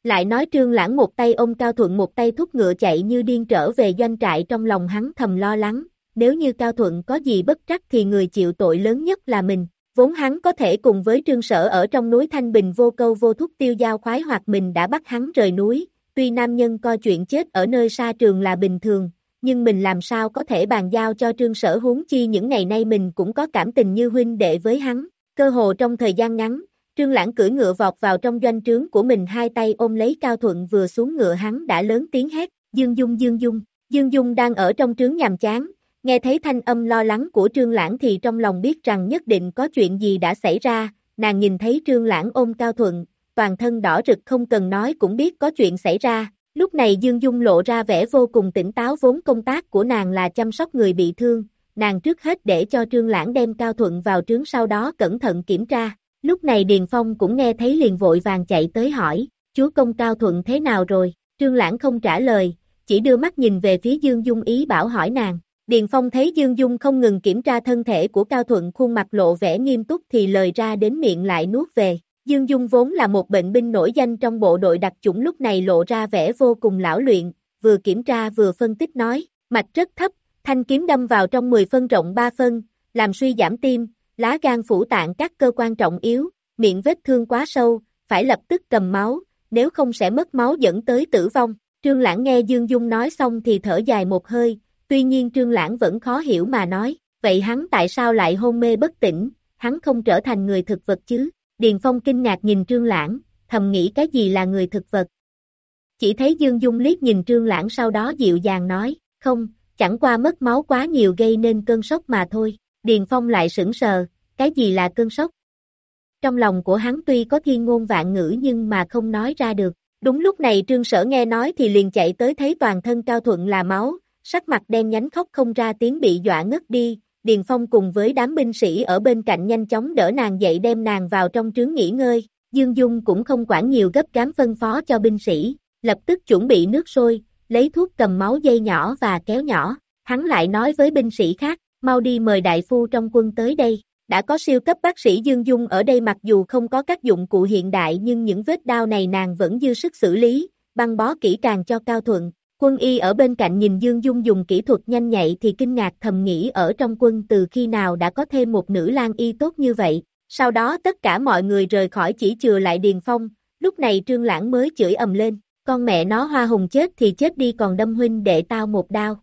Lại nói trương lãng một tay ôm Cao Thuận một tay thúc ngựa chạy như điên trở về doanh trại trong lòng hắn thầm lo lắng, nếu như Cao Thuận có gì bất trắc thì người chịu tội lớn nhất là mình, vốn hắn có thể cùng với trương sở ở trong núi Thanh Bình vô câu vô thúc tiêu giao khoái hoặc mình đã bắt hắn rời núi, tuy nam nhân coi chuyện chết ở nơi xa trường là bình thường, nhưng mình làm sao có thể bàn giao cho trương sở huống chi những ngày nay mình cũng có cảm tình như huynh đệ với hắn, cơ hồ trong thời gian ngắn, trương lãng cưỡi ngựa vọt vào trong doanh trướng của mình hai tay ôm lấy Cao Thuận vừa xuống ngựa hắn đã lớn tiếng hét, Dương Dung Dương Dung, Dương Dung đang ở trong trướng nhàm chán, Nghe thấy thanh âm lo lắng của Trương Lãng thì trong lòng biết rằng nhất định có chuyện gì đã xảy ra, nàng nhìn thấy Trương Lãng ôm Cao Thuận, toàn thân đỏ rực không cần nói cũng biết có chuyện xảy ra. Lúc này Dương Dung lộ ra vẻ vô cùng tỉnh táo vốn công tác của nàng là chăm sóc người bị thương, nàng trước hết để cho Trương Lãng đem Cao Thuận vào trướng sau đó cẩn thận kiểm tra. Lúc này Điền Phong cũng nghe thấy liền vội vàng chạy tới hỏi, chúa công Cao Thuận thế nào rồi? Trương Lãng không trả lời, chỉ đưa mắt nhìn về phía Dương Dung ý bảo hỏi nàng. Điền Phong thấy Dương Dung không ngừng kiểm tra thân thể của Cao Thuận khuôn mặt lộ vẻ nghiêm túc thì lời ra đến miệng lại nuốt về. Dương Dung vốn là một bệnh binh nổi danh trong bộ đội đặc chủng lúc này lộ ra vẻ vô cùng lão luyện, vừa kiểm tra vừa phân tích nói, mạch rất thấp, Thanh kiếm đâm vào trong 10 phân rộng 3 phân, làm suy giảm tim, lá gan phủ tạng các cơ quan trọng yếu, miệng vết thương quá sâu, phải lập tức cầm máu, nếu không sẽ mất máu dẫn tới tử vong. Trương Lãng nghe Dương Dung nói xong thì thở dài một hơi, tuy nhiên Trương Lãng vẫn khó hiểu mà nói, vậy hắn tại sao lại hôn mê bất tỉnh, hắn không trở thành người thực vật chứ? Điền Phong kinh ngạc nhìn Trương Lãng, thầm nghĩ cái gì là người thực vật. Chỉ thấy Dương Dung liếc nhìn Trương Lãng sau đó dịu dàng nói, không, chẳng qua mất máu quá nhiều gây nên cơn sốc mà thôi. Điền Phong lại sững sờ, cái gì là cơn sốc? Trong lòng của hắn tuy có thiên ngôn vạn ngữ nhưng mà không nói ra được. Đúng lúc này trương sở nghe nói thì liền chạy tới thấy toàn thân cao thuận là máu, sắc mặt đen nhánh khóc không ra tiếng bị dọa ngất đi, Điền Phong cùng với đám binh sĩ ở bên cạnh nhanh chóng đỡ nàng dậy đem nàng vào trong trướng nghỉ ngơi, Dương Dung cũng không quản nhiều gấp cám phân phó cho binh sĩ, lập tức chuẩn bị nước sôi, lấy thuốc cầm máu dây nhỏ và kéo nhỏ, hắn lại nói với binh sĩ khác, mau đi mời đại phu trong quân tới đây, đã có siêu cấp bác sĩ Dương Dung ở đây mặc dù không có các dụng cụ hiện đại nhưng những vết đau này nàng vẫn dư sức xử lý, băng bó kỹ càng cho Cao Thuận. Quân y ở bên cạnh nhìn Dương Dung dùng kỹ thuật nhanh nhạy thì kinh ngạc thầm nghĩ ở trong quân từ khi nào đã có thêm một nữ lang y tốt như vậy. Sau đó tất cả mọi người rời khỏi chỉ chừa lại Điền Phong, lúc này Trương Lãng mới chửi ầm lên, con mẹ nó hoa hùng chết thì chết đi còn đâm huynh đệ tao một đao.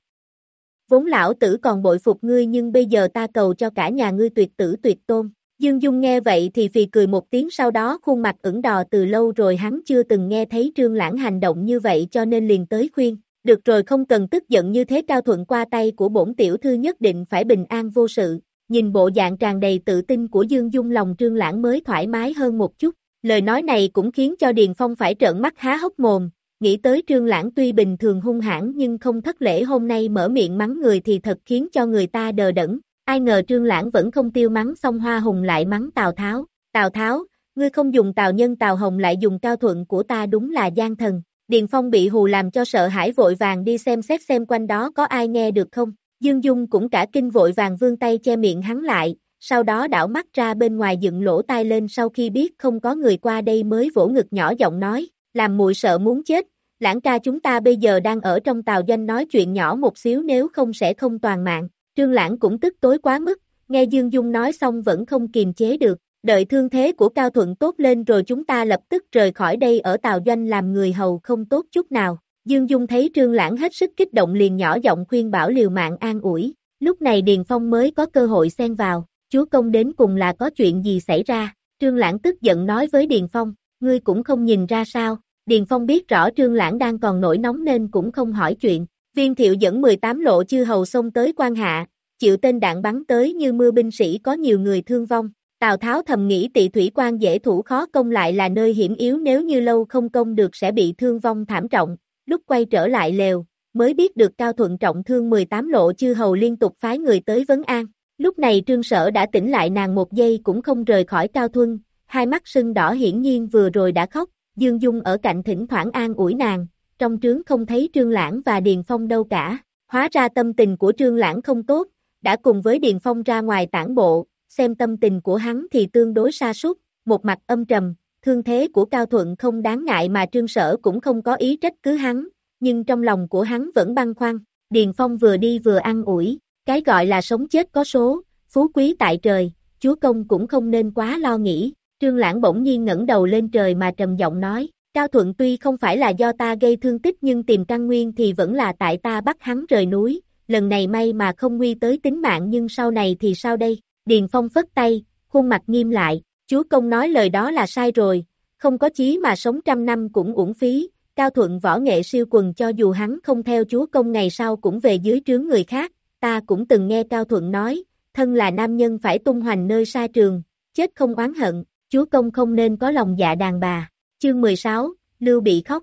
Vốn lão tử còn bội phục ngươi nhưng bây giờ ta cầu cho cả nhà ngươi tuyệt tử tuyệt tôn. Dương Dung nghe vậy thì phì cười một tiếng sau đó khuôn mặt ửng đò từ lâu rồi hắn chưa từng nghe thấy trương lãng hành động như vậy cho nên liền tới khuyên. Được rồi không cần tức giận như thế cao thuận qua tay của bổn tiểu thư nhất định phải bình an vô sự. Nhìn bộ dạng tràn đầy tự tin của Dương Dung lòng trương lãng mới thoải mái hơn một chút. Lời nói này cũng khiến cho Điền Phong phải trợn mắt há hốc mồm, Nghĩ tới trương lãng tuy bình thường hung hãn nhưng không thất lễ hôm nay mở miệng mắng người thì thật khiến cho người ta đờ đẫn. Ai ngờ trương lãng vẫn không tiêu mắng xong hoa hùng lại mắng Tào Tháo. Tào Tháo, ngươi không dùng Tào Nhân Tào Hồng lại dùng cao thuận của ta đúng là gian thần. Điền Phong bị hù làm cho sợ hãi vội vàng đi xem xét xem quanh đó có ai nghe được không. Dương Dung cũng cả kinh vội vàng vươn tay che miệng hắn lại, sau đó đảo mắt ra bên ngoài dựng lỗ tai lên sau khi biết không có người qua đây mới vỗ ngực nhỏ giọng nói, làm muội sợ muốn chết, lãng ca chúng ta bây giờ đang ở trong tàu doanh nói chuyện nhỏ một xíu nếu không sẽ không toàn mạng, trương lãng cũng tức tối quá mức, nghe Dương Dung nói xong vẫn không kiềm chế được, đợi thương thế của Cao Thuận tốt lên rồi chúng ta lập tức rời khỏi đây ở tàu doanh làm người hầu không tốt chút nào. Dương Dung thấy Trương Lãng hết sức kích động liền nhỏ giọng khuyên bảo liều mạng an ủi, lúc này Điền Phong mới có cơ hội xen vào, chúa công đến cùng là có chuyện gì xảy ra, Trương Lãng tức giận nói với Điền Phong, ngươi cũng không nhìn ra sao, Điền Phong biết rõ Trương Lãng đang còn nổi nóng nên cũng không hỏi chuyện. Viên thiệu dẫn 18 lộ chư hầu xông tới quan hạ, chịu tên đạn bắn tới như mưa binh sĩ có nhiều người thương vong. Tào Tháo thầm nghĩ tị thủy quan dễ thủ khó công lại là nơi hiểm yếu nếu như lâu không công được sẽ bị thương vong thảm trọng. Lúc quay trở lại lều, mới biết được Cao Thuận trọng thương 18 lộ chư hầu liên tục phái người tới vấn an. Lúc này trương sở đã tỉnh lại nàng một giây cũng không rời khỏi Cao Thuân, hai mắt sưng đỏ hiển nhiên vừa rồi đã khóc, Dương Dung ở cạnh thỉnh thoảng an ủi nàng, trong trướng không thấy Trương Lãng và Điền Phong đâu cả, hóa ra tâm tình của Trương Lãng không tốt, đã cùng với Điền Phong ra ngoài tản bộ, xem tâm tình của hắn thì tương đối sa sút một mặt âm trầm, thương thế của Cao Thuận không đáng ngại mà Trương Sở cũng không có ý trách cứ hắn, nhưng trong lòng của hắn vẫn băn khoăn, Điền Phong vừa đi vừa ăn ủi, cái gọi là sống chết có số, phú quý tại trời, chúa công cũng không nên quá lo nghĩ, Trương Lãng bỗng nhiên ngẩng đầu lên trời mà trầm giọng nói, Cao Thuận tuy không phải là do ta gây thương tích nhưng tìm căn nguyên thì vẫn là tại ta bắt hắn rời núi, lần này may mà không nguy tới tính mạng nhưng sau này thì sao đây? Điền Phong phất tay, khuôn mặt nghiêm lại, chúa công nói lời đó là sai rồi, không có chí mà sống trăm năm cũng uổng phí, Cao Thuận võ nghệ siêu quần cho dù hắn không theo chúa công ngày sau cũng về dưới trướng người khác, ta cũng từng nghe Cao Thuận nói, thân là nam nhân phải tung hoành nơi xa trường, chết không oán hận, chúa công không nên có lòng dạ đàn bà. Chương 16, Lưu bị khóc.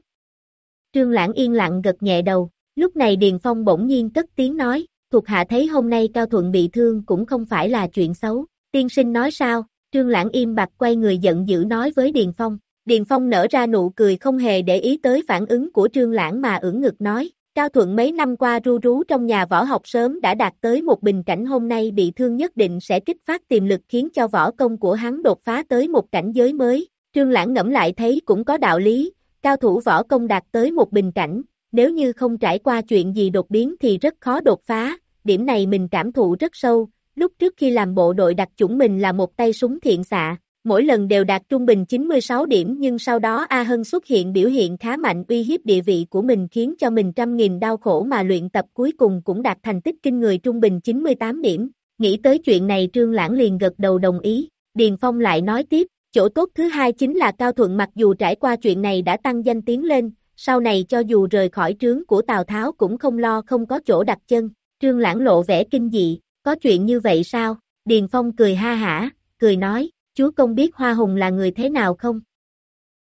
Trương Lãng yên lặng gật nhẹ đầu, lúc này Điền Phong bỗng nhiên cất tiếng nói, thuộc hạ thấy hôm nay Cao Thuận bị thương cũng không phải là chuyện xấu, tiên sinh nói sao, Trương Lãng im bặt quay người giận dữ nói với Điền Phong, Điền Phong nở ra nụ cười không hề để ý tới phản ứng của Trương Lãng mà ưỡn ngực nói, Cao Thuận mấy năm qua ru rú trong nhà võ học sớm đã đạt tới một bình cảnh hôm nay bị thương nhất định sẽ kích phát tiềm lực khiến cho võ công của hắn đột phá tới một cảnh giới mới. Trương Lãng ngẫm lại thấy cũng có đạo lý, cao thủ võ công đạt tới một bình cảnh, nếu như không trải qua chuyện gì đột biến thì rất khó đột phá, điểm này mình cảm thụ rất sâu, lúc trước khi làm bộ đội đặc chủng mình là một tay súng thiện xạ, mỗi lần đều đạt trung bình 96 điểm nhưng sau đó A Hân xuất hiện biểu hiện khá mạnh uy hiếp địa vị của mình khiến cho mình trăm nghìn đau khổ mà luyện tập cuối cùng cũng đạt thành tích kinh người trung bình 98 điểm. Nghĩ tới chuyện này Trương Lãng liền gật đầu đồng ý, Điền Phong lại nói tiếp, chỗ tốt thứ hai chính là Cao Thuận mặc dù trải qua chuyện này đã tăng danh tiếng lên, sau này cho dù rời khỏi trướng của Tào Tháo cũng không lo không có chỗ đặt chân, Trương Lãng lộ vẻ kinh dị, có chuyện như vậy sao? Điền Phong cười ha hả, cười nói, chúa công biết Hoa Hùng là người thế nào không?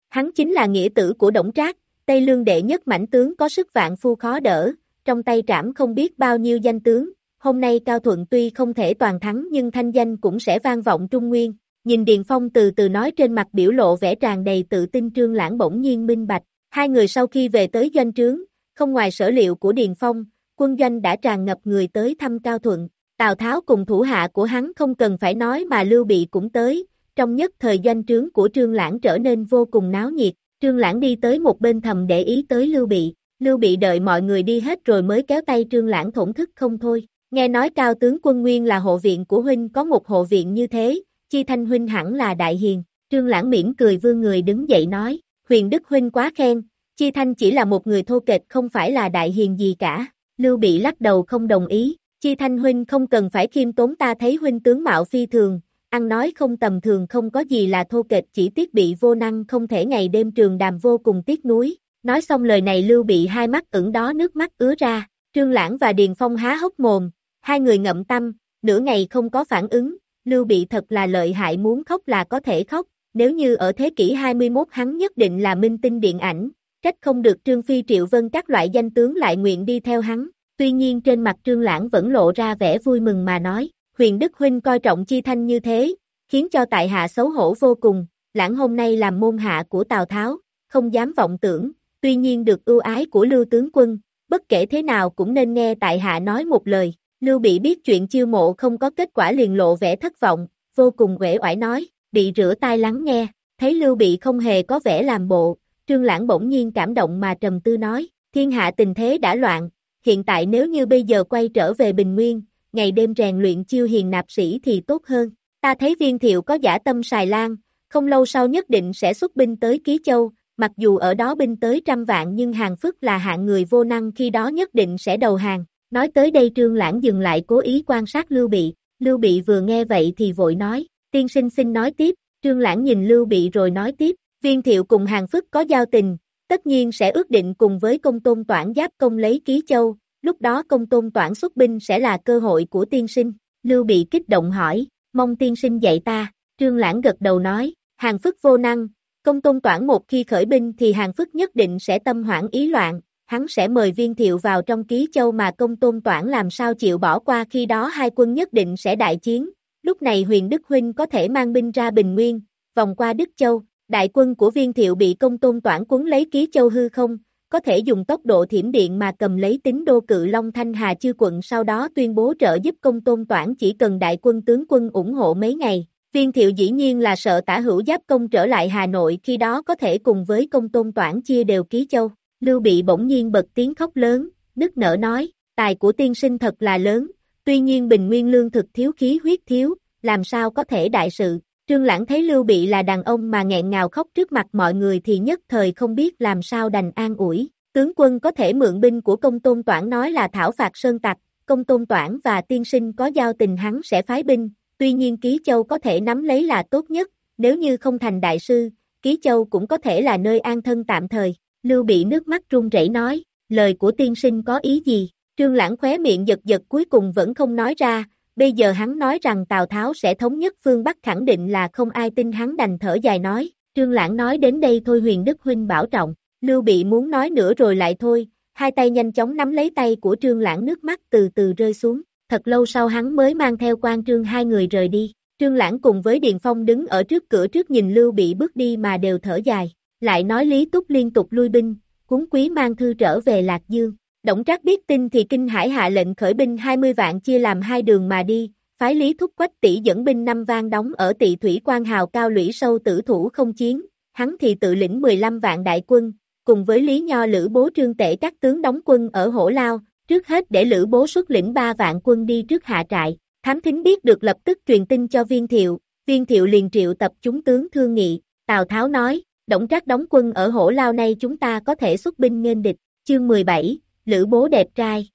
Hắn chính là nghĩa tử của Đổng Trác, Tây Lương đệ nhất mãnh tướng có sức vạn phu khó đỡ, trong tay trảm không biết bao nhiêu danh tướng, hôm nay Cao Thuận tuy không thể toàn thắng nhưng thanh danh cũng sẽ vang vọng Trung Nguyên. Nhìn Điền Phong từ từ nói trên mặt biểu lộ vẻ tràn đầy tự tin trương lãng bỗng nhiên minh bạch, hai người sau khi về tới doanh trướng, không ngoài sở liệu của Điền Phong, quân doanh đã tràn ngập người tới thăm Cao Thuận, Tào Tháo cùng thủ hạ của hắn không cần phải nói mà Lưu Bị cũng tới, trong nhất thời doanh trướng của Trương Lãng trở nên vô cùng náo nhiệt, Trương Lãng đi tới một bên thầm để ý tới Lưu Bị, Lưu Bị đợi mọi người đi hết rồi mới kéo tay Trương Lãng thổn thức không thôi, nghe nói cao tướng quân Nguyên là hộ viện của huynh có một hộ viện như thế, chi thanh huynh hẳn là đại hiền, Trương Lãng mỉm cười vương người đứng dậy nói, huyền đức huynh quá khen, chi thanh chỉ là một người thô kệch không phải là đại hiền gì cả, Lưu Bị lắc đầu không đồng ý, chi thanh huynh không cần phải khiêm tốn ta thấy huynh tướng mạo phi thường, ăn nói không tầm thường không có gì là thô kệch chỉ tiếc bị vô năng không thể ngày đêm trường đàm vô cùng tiếc nuối. Nói xong lời này Lưu bị hai mắt ửng đó nước mắt ứa ra, Trương Lãng và Điền Phong há hốc mồm, hai người ngậm tâm, nửa ngày không có phản ứng, Lưu bị thật là lợi hại muốn khóc là có thể khóc, nếu như ở thế kỷ 21 hắn nhất định là minh tinh điện ảnh, trách không được Trương Phi Triệu Vân các loại danh tướng lại nguyện đi theo hắn, tuy nhiên trên mặt Trương Lãng vẫn lộ ra vẻ vui mừng mà nói, huyền Đức Huynh coi trọng chi thanh như thế, khiến cho tại hạ xấu hổ vô cùng, lãng hôm nay làm môn hạ của Tào Tháo, không dám vọng tưởng, tuy nhiên được ưu ái của Lưu Tướng Quân, bất kể thế nào cũng nên nghe tại hạ nói một lời, Lưu Bị biết chuyện chiêu mộ không có kết quả liền lộ vẻ thất vọng, vô cùng uể oải nói, bị rửa tai lắng nghe, thấy Lưu Bị không hề có vẻ làm bộ, Trương Lãng bỗng nhiên cảm động mà trầm tư nói, thiên hạ tình thế đã loạn, hiện tại nếu như bây giờ quay trở về Bình Nguyên, ngày đêm rèn luyện chiêu hiền nạp sĩ thì tốt hơn. Ta thấy viên thiệu có giả tâm xài lan, không lâu sau nhất định sẽ xuất binh tới Ký Châu, mặc dù ở đó binh tới trăm vạn nhưng hàng phức là hạng người vô năng khi đó nhất định sẽ đầu hàng. Nói tới đây trương lãng dừng lại cố ý quan sát Lưu Bị, Lưu Bị vừa nghe vậy thì vội nói, tiên sinh xin nói tiếp, trương lãng nhìn Lưu Bị rồi nói tiếp, viên thiệu cùng hàng phức có giao tình, tất nhiên sẽ ước định cùng với công tôn toản giáp công lấy Ký Châu, lúc đó công tôn toản xuất binh sẽ là cơ hội của tiên sinh. Lưu bị kích động hỏi, mong tiên sinh dạy ta, trương lãng gật đầu nói, hàng phức vô năng, công tôn toản một khi khởi binh thì hàng phức nhất định sẽ tâm hoảng ý loạn, hắn sẽ mời viên thiệu vào trong ký châu mà công tôn toản làm sao chịu bỏ qua khi đó hai quân nhất định sẽ đại chiến, lúc này huyền Đức Huynh có thể mang binh ra Bình Nguyên, vòng qua Đức Châu, đại quân của viên thiệu bị công tôn toản cuốn lấy ký châu hư không, có thể dùng tốc độ thiểm điện mà cầm lấy tính đô cự Long Thanh Hà chư quận sau đó tuyên bố trợ giúp công tôn toản chỉ cần đại quân tướng quân ủng hộ mấy ngày. Viên thiệu dĩ nhiên là sợ tả hữu giáp công trở lại Hà Nội khi đó có thể cùng với công tôn toản chia đều ký châu. Lưu bị bỗng nhiên bật tiếng khóc lớn, nức nở nói, tài của tiên sinh thật là lớn, tuy nhiên bình nguyên lương thực thiếu khí huyết thiếu, làm sao có thể đại sự. Trương Lãng thấy Lưu Bị là đàn ông mà nghẹn ngào khóc trước mặt mọi người thì nhất thời không biết làm sao đành an ủi. Tướng quân có thể mượn binh của công tôn toản nói là thảo phạt sơn tặc, công tôn toản và tiên sinh có giao tình hắn sẽ phái binh, tuy nhiên Ký Châu có thể nắm lấy là tốt nhất, nếu như không thành đại sư, Ký Châu cũng có thể là nơi an thân tạm thời. Lưu Bị nước mắt run rẩy nói, lời của tiên sinh có ý gì? Trương Lãng khóe miệng giật giật cuối cùng vẫn không nói ra, Bây giờ hắn nói rằng Tào Tháo sẽ thống nhất phương Bắc khẳng định là không ai tin hắn đành thở dài nói, Trương Lãng nói đến đây thôi huyền Đức Huynh bảo trọng, Lưu Bị muốn nói nữa rồi lại thôi, hai tay nhanh chóng nắm lấy tay của Trương Lãng nước mắt từ từ rơi xuống, thật lâu sau hắn mới mang theo quan trương hai người rời đi, Trương Lãng cùng với Điền Phong đứng ở trước cửa trước nhìn Lưu Bị bước đi mà đều thở dài, lại nói Lý Túc liên tục lui binh, cúng quý mang thư trở về Lạc Dương, Đổng Trác biết tin thì kinh hải hạ lệnh khởi binh 20 vạn chia làm hai đường mà đi, phái Lý Thúc Quách tỷ dẫn binh năm vang đóng ở tị thủy quan hào cao lũy sâu tử thủ không chiến, hắn thì tự lĩnh 15 vạn đại quân, cùng với Lý Nho Lữ Bố Trương Tể các tướng đóng quân ở Hổ Lao, trước hết để Lữ Bố xuất lĩnh ba vạn quân đi trước hạ trại, thám thính biết được lập tức truyền tin cho viên thiệu, viên thiệu liền triệu tập chúng tướng thương nghị, Tào Tháo nói, Đổng Trác đóng quân ở hổ lao nay chúng ta có thể xuất binh nghênh địch, chương 17, Lữ Bố đẹp trai.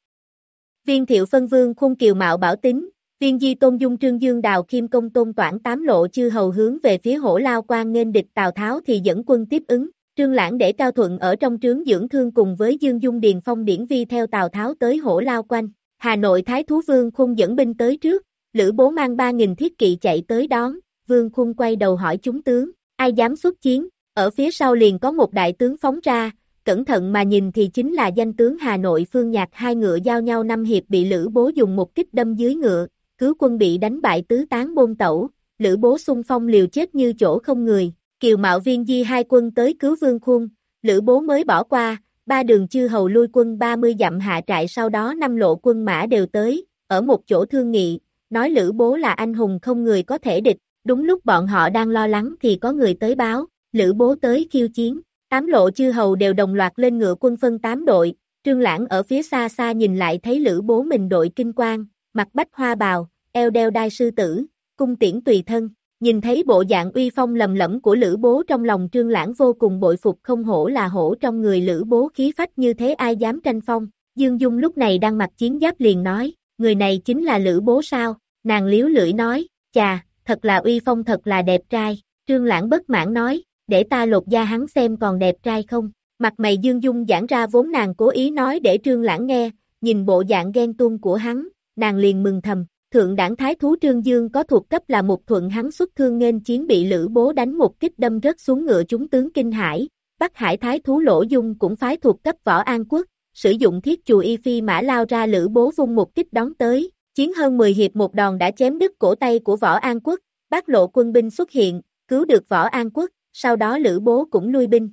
Viên thiệu phân vương khung kiều mạo bảo tính, viên di tôn dung trương dương đào kim công tôn toản tám lộ chư hầu hướng về phía hổ lao quan nghênh địch Tào Tháo thì dẫn quân tiếp ứng, Trương Lãng để Cao Thuận ở trong trướng dưỡng thương cùng với Dương Dung Điền Phong Điển Vi theo Tào Tháo tới hổ lao quanh. Hà Nội Thái Thú Vương Khung dẫn binh tới trước, Lữ Bố mang 3.000 thiết kỵ chạy tới đón, Vương Khung quay đầu hỏi chúng tướng, ai dám xuất chiến, ở phía sau liền có một đại tướng phóng ra, cẩn thận mà nhìn thì chính là danh tướng Hà Nội Phương Nhạc hai ngựa giao nhau năm hiệp bị Lữ Bố dùng một kích đâm dưới ngựa, cứu quân bị đánh bại tứ tán bôn tẩu, Lữ Bố xung phong liều chết như chỗ không người, Kiều Mạo Viên di hai quân tới cứu Vương Khuôn, Lữ Bố mới bỏ qua, ba đường chư hầu lui quân 30 dặm hạ trại sau đó năm lộ quân mã đều tới, ở một chỗ thương nghị, nói Lữ Bố là anh hùng không người có thể địch, đúng lúc bọn họ đang lo lắng thì có người tới báo, Lữ Bố tới khiêu chiến, tám lộ chư hầu đều đồng loạt lên ngựa quân phân tám đội, Trương Lãng ở phía xa xa nhìn lại thấy Lữ Bố mình đội kinh quang, mặt bách hoa bào, eo đeo đai sư tử, cung tiễn tùy thân, Nhìn thấy bộ dạng uy phong lầm lẫm của Lữ Bố trong lòng Trương Lãng vô cùng bội phục không hổ là hổ trong người Lữ Bố khí phách như thế ai dám tranh phong. Dương Dung lúc này đang mặc chiến giáp liền nói, người này chính là Lữ Bố sao? Nàng liếu lưỡi nói, chà, thật là uy phong thật là đẹp trai. Trương Lãng bất mãn nói, để ta lột da hắn xem còn đẹp trai không? Mặt mày Dương Dung giãn ra vốn nàng cố ý nói để Trương Lãng nghe, nhìn bộ dạng ghen tuông của hắn, nàng liền mừng thầm, Thượng đảng Thái Thú Trương Dương có thuộc cấp là một thuận hắn xuất thương nghênh chiến bị Lữ Bố đánh một kích đâm rớt xuống ngựa chúng tướng Kinh Hải, Bắc Hải Thái Thú Lỗ Dung cũng phái thuộc cấp Võ An Quốc, sử dụng thiết chùa y phi mã lao ra Lữ Bố vung một kích đón tới, chiến hơn 10 hiệp một đòn đã chém đứt cổ tay của Võ An Quốc, bác lộ quân binh xuất hiện, cứu được Võ An Quốc, sau đó Lữ Bố cũng lui binh.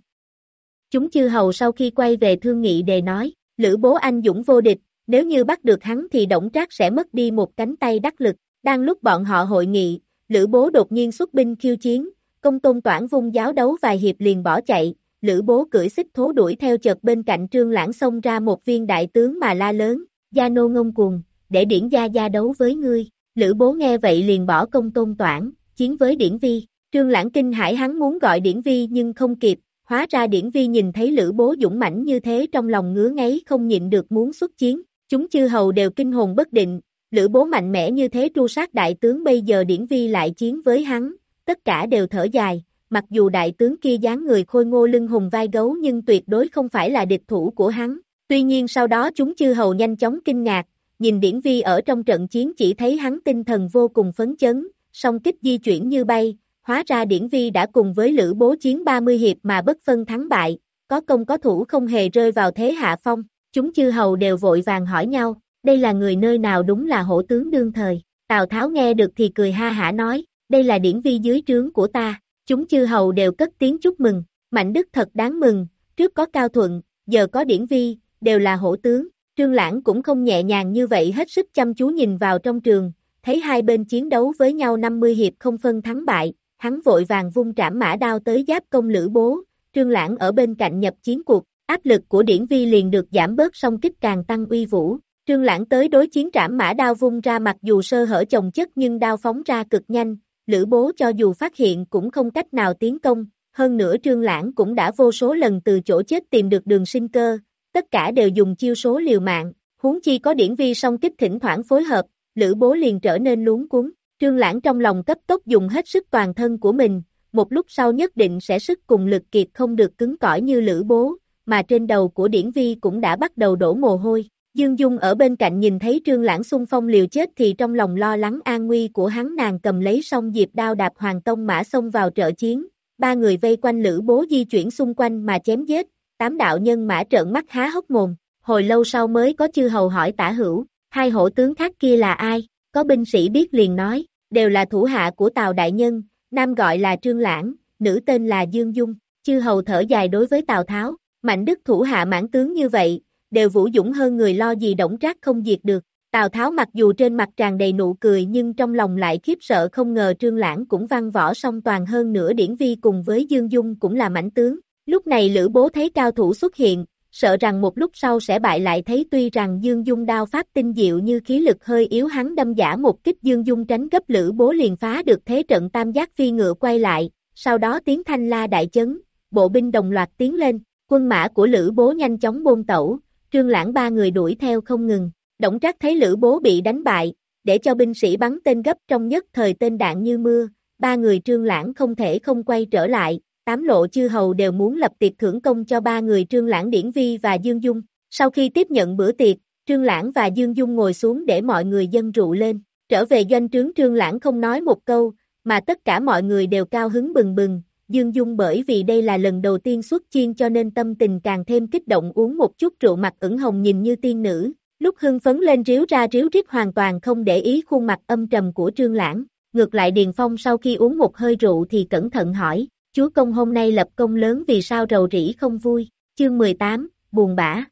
Chúng chư hầu sau khi quay về thương nghị đề nói, Lữ Bố anh dũng vô địch, nếu như bắt được hắn thì Đổng Trác sẽ mất đi một cánh tay đắc lực. Đang lúc bọn họ hội nghị, Lữ Bố đột nhiên xuất binh khiêu chiến, công tôn toản vung giáo đấu vài hiệp liền bỏ chạy, Lữ Bố cưỡi xích thố đuổi theo chợt bên cạnh Trương Lãng xông ra một viên đại tướng mà la lớn, gia nô ngông cuồng, để điển gia gia đấu với ngươi. Lữ Bố nghe vậy liền bỏ công tôn toản, chiến với điển vi. Trương Lãng kinh hải hắn muốn gọi điển vi nhưng không kịp, hóa ra điển vi nhìn thấy Lữ Bố dũng mãnh như thế trong lòng ngứa ngáy không nhịn được muốn xuất chiến. Chúng chư hầu đều kinh hồn bất định, lữ bố mạnh mẽ như thế tru sát đại tướng bây giờ điển vi lại chiến với hắn, tất cả đều thở dài, mặc dù đại tướng kia dáng người khôi ngô lưng hùng vai gấu nhưng tuyệt đối không phải là địch thủ của hắn. Tuy nhiên sau đó chúng chư hầu nhanh chóng kinh ngạc, nhìn điển vi ở trong trận chiến chỉ thấy hắn tinh thần vô cùng phấn chấn, song kích di chuyển như bay, hóa ra điển vi đã cùng với lữ bố chiến 30 hiệp mà bất phân thắng bại, có công có thủ không hề rơi vào thế hạ phong. Chúng chư hầu đều vội vàng hỏi nhau, đây là người nơi nào đúng là hổ tướng đương thời. Tào Tháo nghe được thì cười ha hả nói, đây là điển vi dưới trướng của ta. Chúng chư hầu đều cất tiếng chúc mừng, Mạnh Đức thật đáng mừng, trước có Cao Thuận, giờ có điển vi, đều là hổ tướng. Trương Lãng cũng không nhẹ nhàng như vậy hết sức chăm chú nhìn vào trong trường, thấy hai bên chiến đấu với nhau 50 hiệp không phân thắng bại, hắn vội vàng vung trảm mã đao tới giáp công lữ bố, Trương Lãng ở bên cạnh nhập chiến cuộc, áp lực của điển vi liền được giảm bớt song kích càng tăng uy vũ. Trương Lãng tới đối chiến trảm mã đao vung ra mặc dù sơ hở chồng chất nhưng đao phóng ra cực nhanh, Lữ Bố cho dù phát hiện cũng không cách nào tiến công, hơn nữa Trương Lãng cũng đã vô số lần từ chỗ chết tìm được đường sinh cơ, tất cả đều dùng chiêu số liều mạng, huống chi có điển vi song kích thỉnh thoảng phối hợp, Lữ Bố liền trở nên luống cuống. Trương Lãng trong lòng cấp tốc dùng hết sức toàn thân của mình, một lúc sau nhất định sẽ sức cùng lực kiệt không được cứng cỏi như Lữ Bố, mà trên đầu của Điển Vi cũng đã bắt đầu đổ mồ hôi. Dương Dung ở bên cạnh nhìn thấy Trương Lãng xung phong liều chết thì trong lòng lo lắng an nguy của hắn nàng cầm lấy song diệp đao đạp hoàng tông mã xông vào trợ chiến. Ba người vây quanh lữ bố di chuyển xung quanh mà chém giết, tám đạo nhân mã trợn mắt há hốc mồm. Hồi lâu sau mới có chư hầu hỏi tả hữu, hai hổ tướng khác kia là ai? Có binh sĩ biết liền nói, đều là thủ hạ của Tào Đại Nhân, nam gọi là Trương Lãng, nữ tên là Dương Dung. Chư hầu thở dài đối với Tào Tháo, Mạnh đức thủ hạ mãn tướng như vậy, đều vũ dũng hơn người lo gì động trác không diệt được. Tào Tháo mặc dù trên mặt tràn đầy nụ cười nhưng trong lòng lại khiếp sợ không ngờ Trương Lãng cũng văn võ song toàn hơn nữa điển vi cùng với Dương Dung cũng là mãnh tướng. Lúc này Lữ Bố thấy cao thủ xuất hiện, sợ rằng một lúc sau sẽ bại lại thấy tuy rằng Dương Dung đao pháp tinh diệu như khí lực hơi yếu hắn đâm giả một kích Dương Dung tránh gấp lữ bố liền phá được thế trận tam giác phi ngựa quay lại, sau đó tiếng thanh la đại chấn, bộ binh đồng loạt tiến lên, quân mã của lữ bố nhanh chóng bôn tẩu, trương lãng ba người đuổi theo không ngừng, động trác thấy lữ bố bị đánh bại, để cho binh sĩ bắn tên gấp trong nhất thời tên đạn như mưa, ba người trương lãng không thể không quay trở lại, tám lộ chư hầu đều muốn lập tiệc thưởng công cho ba người trương lãng điển vi và Dương Dung. Sau khi tiếp nhận bữa tiệc, trương lãng và Dương Dung ngồi xuống để mọi người dân rượu lên, trở về doanh trướng trương lãng không nói một câu, mà tất cả mọi người đều cao hứng bừng bừng, Dương Dung bởi vì đây là lần đầu tiên xuất chiên cho nên tâm tình càng thêm kích động uống một chút rượu mặt ửng hồng nhìn như tiên nữ, lúc hưng phấn lên ríu ra ríu rít hoàn toàn không để ý khuôn mặt âm trầm của Trương Lãng. Ngược lại Điền Phong sau khi uống một hơi rượu thì cẩn thận hỏi, chúa công hôm nay lập công lớn vì sao rầu rĩ không vui, chương 18, buồn bã.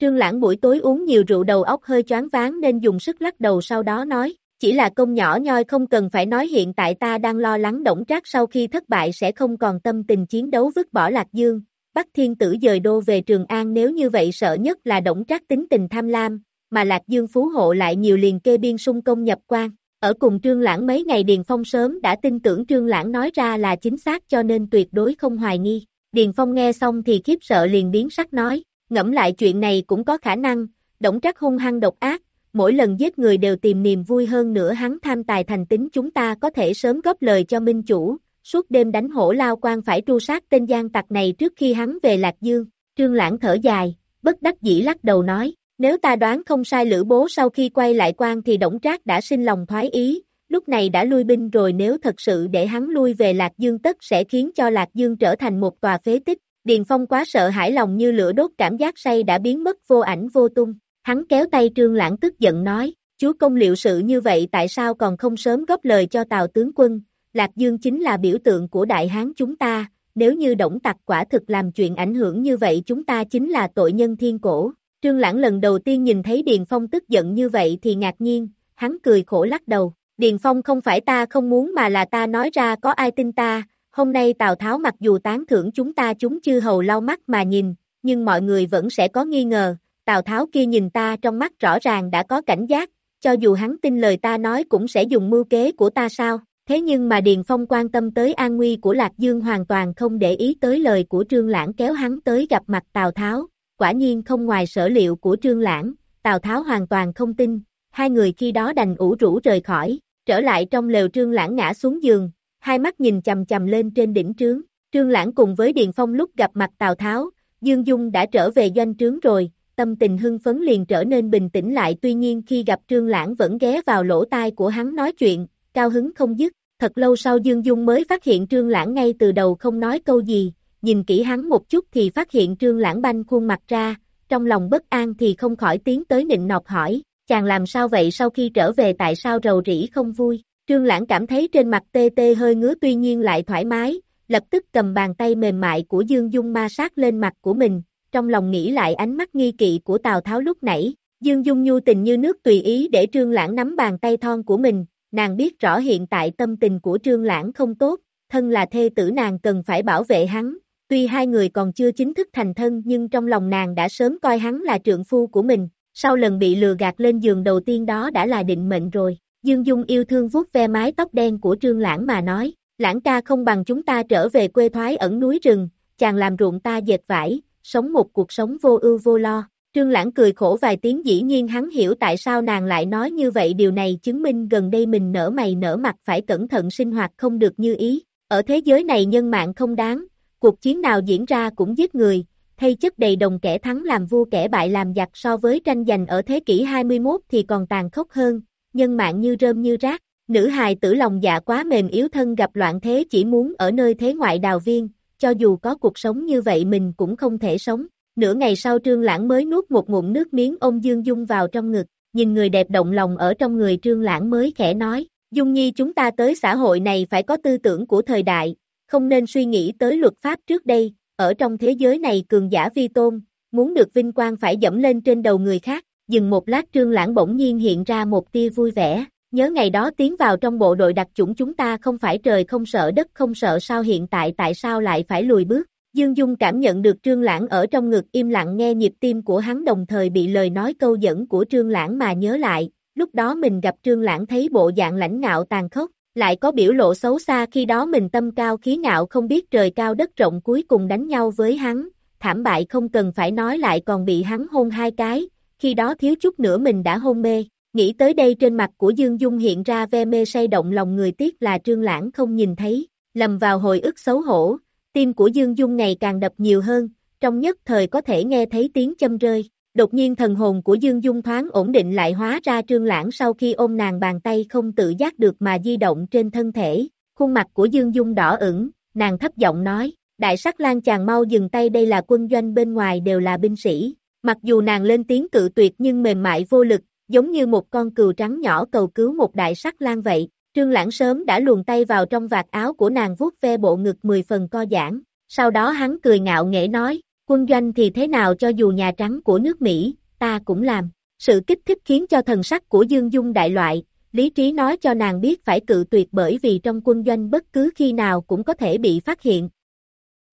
Trương Lãng buổi tối uống nhiều rượu đầu óc hơi choáng váng nên dùng sức lắc đầu sau đó nói, chỉ là công nhỏ nhoi không cần phải nói hiện tại ta đang lo lắng động trác sau khi thất bại sẽ không còn tâm tình chiến đấu vứt bỏ Lạc Dương, bắt thiên tử dời đô về Trường An nếu như vậy sợ nhất là động trác tính tình tham lam, mà Lạc Dương phú hộ lại nhiều liền kê biên sung công nhập quan. Ở cùng Trương Lãng mấy ngày Điền Phong sớm đã tin tưởng Trương Lãng nói ra là chính xác cho nên tuyệt đối không hoài nghi. Điền Phong nghe xong thì khiếp sợ liền biến sắc nói, ngẫm lại chuyện này cũng có khả năng, Đổng trác hung hăng độc ác, mỗi lần giết người đều tìm niềm vui hơn nữa hắn tham tài thành tính chúng ta có thể sớm góp lời cho minh chủ, suốt đêm đánh hổ lao quan phải tru sát tên gian tặc này trước khi hắn về Lạc Dương, trương lãng thở dài, bất đắc dĩ lắc đầu nói, nếu ta đoán không sai lữ bố sau khi quay lại quan thì Đổng Trác đã sinh lòng thoái ý, lúc này đã lui binh rồi nếu thật sự để hắn lui về Lạc Dương tất sẽ khiến cho Lạc Dương trở thành một tòa phế tích. Điền Phong quá sợ hãi lòng như lửa đốt cảm giác say đã biến mất vô ảnh vô tung. Hắn kéo tay Trương Lãng tức giận nói, chúa công liệu sự như vậy tại sao còn không sớm góp lời cho Tào tướng quân, Lạc Dương chính là biểu tượng của Đại Hán chúng ta, nếu như Đổng Tặc quả thực làm chuyện ảnh hưởng như vậy chúng ta chính là tội nhân thiên cổ. Trương Lãng lần đầu tiên nhìn thấy Điền Phong tức giận như vậy thì ngạc nhiên, hắn cười khổ lắc đầu, Điền Phong không phải ta không muốn mà là ta nói ra có ai tin ta, hôm nay Tào Tháo mặc dù tán thưởng chúng ta chúng chư hầu lau mắt mà nhìn, nhưng mọi người vẫn sẽ có nghi ngờ, Tào Tháo kia nhìn ta trong mắt rõ ràng đã có cảnh giác, cho dù hắn tin lời ta nói cũng sẽ dùng mưu kế của ta sao, thế nhưng mà Điền Phong quan tâm tới an nguy của Lạc Dương hoàn toàn không để ý tới lời của Trương Lãng kéo hắn tới gặp mặt Tào Tháo, quả nhiên không ngoài sở liệu của Trương Lãng, Tào Tháo hoàn toàn không tin, hai người khi đó đành ủ rũ rời khỏi, trở lại trong lều Trương Lãng ngã xuống giường, hai mắt nhìn chầm chầm lên trên đỉnh trướng, Trương Lãng cùng với Điền Phong lúc gặp mặt Tào Tháo, Dương Dung đã trở về doanh trướng rồi, tâm tình hưng phấn liền trở nên bình tĩnh lại tuy nhiên khi gặp Trương Lãng vẫn ghé vào lỗ tai của hắn nói chuyện, cao hứng không dứt, thật lâu sau Dương Dung mới phát hiện Trương Lãng ngay từ đầu không nói câu gì, nhìn kỹ hắn một chút thì phát hiện Trương Lãng banh khuôn mặt ra, trong lòng bất an thì không khỏi tiến tới nịnh nọt hỏi, chàng làm sao vậy sau khi trở về tại sao rầu rĩ không vui, Trương Lãng cảm thấy trên mặt tê tê hơi ngứa tuy nhiên lại thoải mái, lập tức cầm bàn tay mềm mại của Dương Dung ma sát lên mặt của mình, trong lòng nghĩ lại ánh mắt nghi kỵ của Tào Tháo lúc nãy, Dương Dung nhu tình như nước tùy ý để Trương Lãng nắm bàn tay thon của mình, nàng biết rõ hiện tại tâm tình của Trương Lãng không tốt, thân là thê tử nàng cần phải bảo vệ hắn, tuy hai người còn chưa chính thức thành thân nhưng trong lòng nàng đã sớm coi hắn là trượng phu của mình, sau lần bị lừa gạt lên giường đầu tiên đó đã là định mệnh rồi. Dương Dung yêu thương vuốt ve mái tóc đen của Trương Lãng mà nói, Lãng ca không bằng chúng ta trở về quê thoái ẩn núi rừng, chàng làm ruộng ta dệt vải, sống một cuộc sống vô ưu vô lo. Trương Lãng cười khổ vài tiếng dĩ nhiên hắn hiểu tại sao nàng lại nói như vậy điều này chứng minh gần đây mình nở mày nở mặt phải cẩn thận sinh hoạt không được như ý. Ở thế giới này nhân mạng không đáng, cuộc chiến nào diễn ra cũng giết người, thay chất đầy đồng kẻ thắng làm vua kẻ bại làm giặc so với tranh giành ở thế kỷ 21 thì còn tàn khốc hơn, nhân mạng như rơm như rác, nữ hài tử lòng dạ quá mềm yếu thân gặp loạn thế chỉ muốn ở nơi thế ngoại đào viên, cho dù có cuộc sống như vậy mình cũng không thể sống. Nửa ngày sau Trương Lãng mới nuốt một ngụm nước miếng ôm Dương Dung vào trong ngực, nhìn người đẹp động lòng ở trong người Trương Lãng mới khẽ nói, Dung Nhi chúng ta tới xã hội này phải có tư tưởng của thời đại, không nên suy nghĩ tới luật pháp trước đây, ở trong thế giới này cường giả vi tôn, muốn được vinh quang phải dẫm lên trên đầu người khác, dừng một lát Trương Lãng bỗng nhiên hiện ra một tia vui vẻ, Nhớ ngày đó tiến vào trong bộ đội đặc chủng chúng ta không phải trời không sợ đất không sợ sao hiện tại tại sao lại phải lùi bước. Dương Dung cảm nhận được Trương Lãng ở trong ngực im lặng nghe nhịp tim của hắn đồng thời bị lời nói câu dẫn của Trương Lãng mà nhớ lại, lúc đó mình gặp Trương Lãng thấy bộ dạng lãnh ngạo tàn khốc, lại có biểu lộ xấu xa khi đó mình tâm cao khí ngạo không biết trời cao đất rộng cuối cùng đánh nhau với hắn, thảm bại không cần phải nói lại còn bị hắn hôn hai cái, khi đó thiếu chút nữa mình đã hôn mê. Nghĩ tới đây trên mặt của Dương Dung hiện ra ve mê say động lòng người tiếc là Trương Lãng không nhìn thấy, lầm vào hồi ức xấu hổ, tim của Dương Dung ngày càng đập nhiều hơn, trong nhất thời có thể nghe thấy tiếng châm rơi. Đột nhiên thần hồn của Dương Dung thoáng ổn định lại hóa ra Trương Lãng sau khi ôm nàng bàn tay không tự giác được mà di động trên thân thể, khuôn mặt của Dương Dung đỏ ửng, nàng thấp giọng nói, đại sắc lan chàng mau dừng tay đây là quân doanh bên ngoài đều là binh sĩ, mặc dù nàng lên tiếng cự tuyệt nhưng mềm mại vô lực, giống như một con cừu trắng nhỏ cầu cứu một đại sắc lan vậy, Trương Lãng sớm đã luồn tay vào trong vạt áo của nàng vuốt ve bộ ngực 10 phần co giãn, sau đó hắn cười ngạo nghễ nói, quân doanh thì thế nào cho dù Nhà Trắng của nước Mỹ, ta cũng làm. Sự kích thích khiến cho thần sắc của Dương Dung đại loại, lý trí nói cho nàng biết phải cự tuyệt bởi vì trong quân doanh bất cứ khi nào cũng có thể bị phát hiện.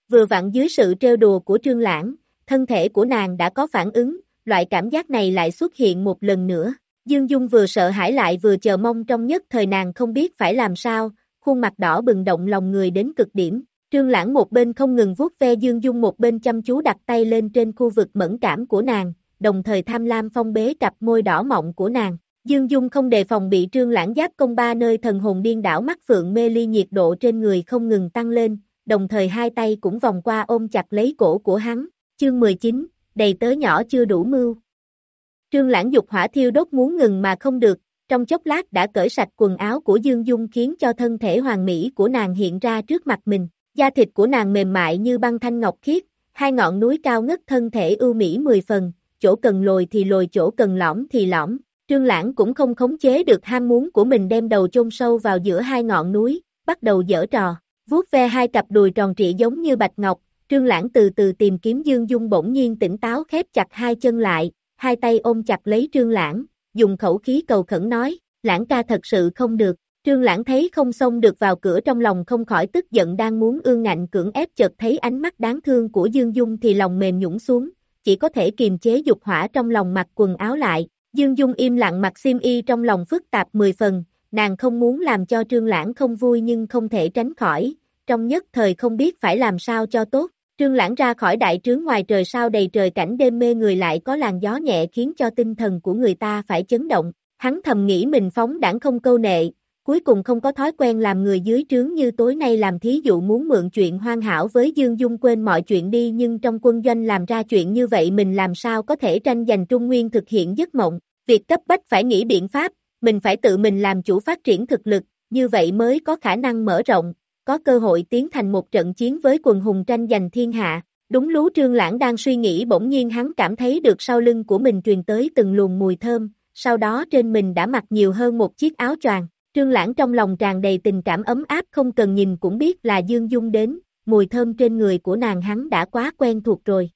Vừa vặn dưới sự trêu đùa của Trương Lãng, thân thể của nàng đã có phản ứng, loại cảm giác này lại xuất hiện một lần nữa. Dương Dung vừa sợ hãi lại vừa chờ mong trong nhất thời nàng không biết phải làm sao, khuôn mặt đỏ bừng động lòng người đến cực điểm. Trương Lãng một bên không ngừng vuốt ve Dương Dung một bên chăm chú đặt tay lên trên khu vực mẫn cảm của nàng, đồng thời tham lam phong bế cặp môi đỏ mọng của nàng. Dương Dung không đề phòng bị Trương Lãng giáp công ba nơi thần hồn điên đảo mắt phượng mê ly nhiệt độ trên người không ngừng tăng lên, đồng thời hai tay cũng vòng qua ôm chặt lấy cổ của hắn. Chương 19, đầy tớ nhỏ chưa đủ mưu. Trương Lãng dục hỏa thiêu đốt muốn ngừng mà không được, trong chốc lát đã cởi sạch quần áo của Dương Dung khiến cho thân thể hoàng mỹ của nàng hiện ra trước mặt mình. Da thịt của nàng mềm mại như băng thanh ngọc khiết, hai ngọn núi cao ngất thân thể ưu mỹ mười phần, chỗ cần lồi thì lồi chỗ cần lõm thì lõm. Trương Lãng cũng không khống chế được ham muốn của mình đem đầu chôn sâu vào giữa hai ngọn núi, bắt đầu dở trò, vuốt ve hai cặp đùi tròn trịa giống như bạch ngọc, Trương Lãng từ từ tìm kiếm Dương Dung bỗng nhiên tỉnh táo khép chặt hai chân lại, hai tay ôm chặt lấy Trương Lãng, dùng khẩu khí cầu khẩn nói, Lãng ca thật sự không được, Trương Lãng thấy không xông được vào cửa trong lòng không khỏi tức giận đang muốn ương ngạnh cưỡng ép chợt thấy ánh mắt đáng thương của Dương Dung thì lòng mềm nhũng xuống, chỉ có thể kiềm chế dục hỏa trong lòng mặc quần áo lại. Dương Dung im lặng mặc xiêm y trong lòng phức tạp 10 phần, nàng không muốn làm cho Trương Lãng không vui nhưng không thể tránh khỏi, trong nhất thời không biết phải làm sao cho tốt. Trương Lãng ra khỏi đại trướng ngoài trời sao đầy trời cảnh đêm mê người lại có làn gió nhẹ khiến cho tinh thần của người ta phải chấn động. Hắn thầm nghĩ mình phóng đảng không câu nệ, cuối cùng không có thói quen làm người dưới trướng như tối nay làm thí dụ muốn mượn chuyện hoang hảo với Dương Dung quên mọi chuyện đi nhưng trong quân doanh làm ra chuyện như vậy mình làm sao có thể tranh giành Trung Nguyên thực hiện giấc mộng, việc cấp bách phải nghĩ biện pháp, mình phải tự mình làm chủ phát triển thực lực, như vậy mới có khả năng mở rộng, có cơ hội tiến thành một trận chiến với quần hùng tranh giành thiên hạ. Đúng lú trương lãng đang suy nghĩ bỗng nhiên hắn cảm thấy được sau lưng của mình truyền tới từng luồng mùi thơm, sau đó trên mình đã mặc nhiều hơn một chiếc áo choàng. Trương Lãng trong lòng tràn đầy tình cảm ấm áp không cần nhìn cũng biết là Dương Dung đến, mùi thơm trên người của nàng hắn đã quá quen thuộc rồi.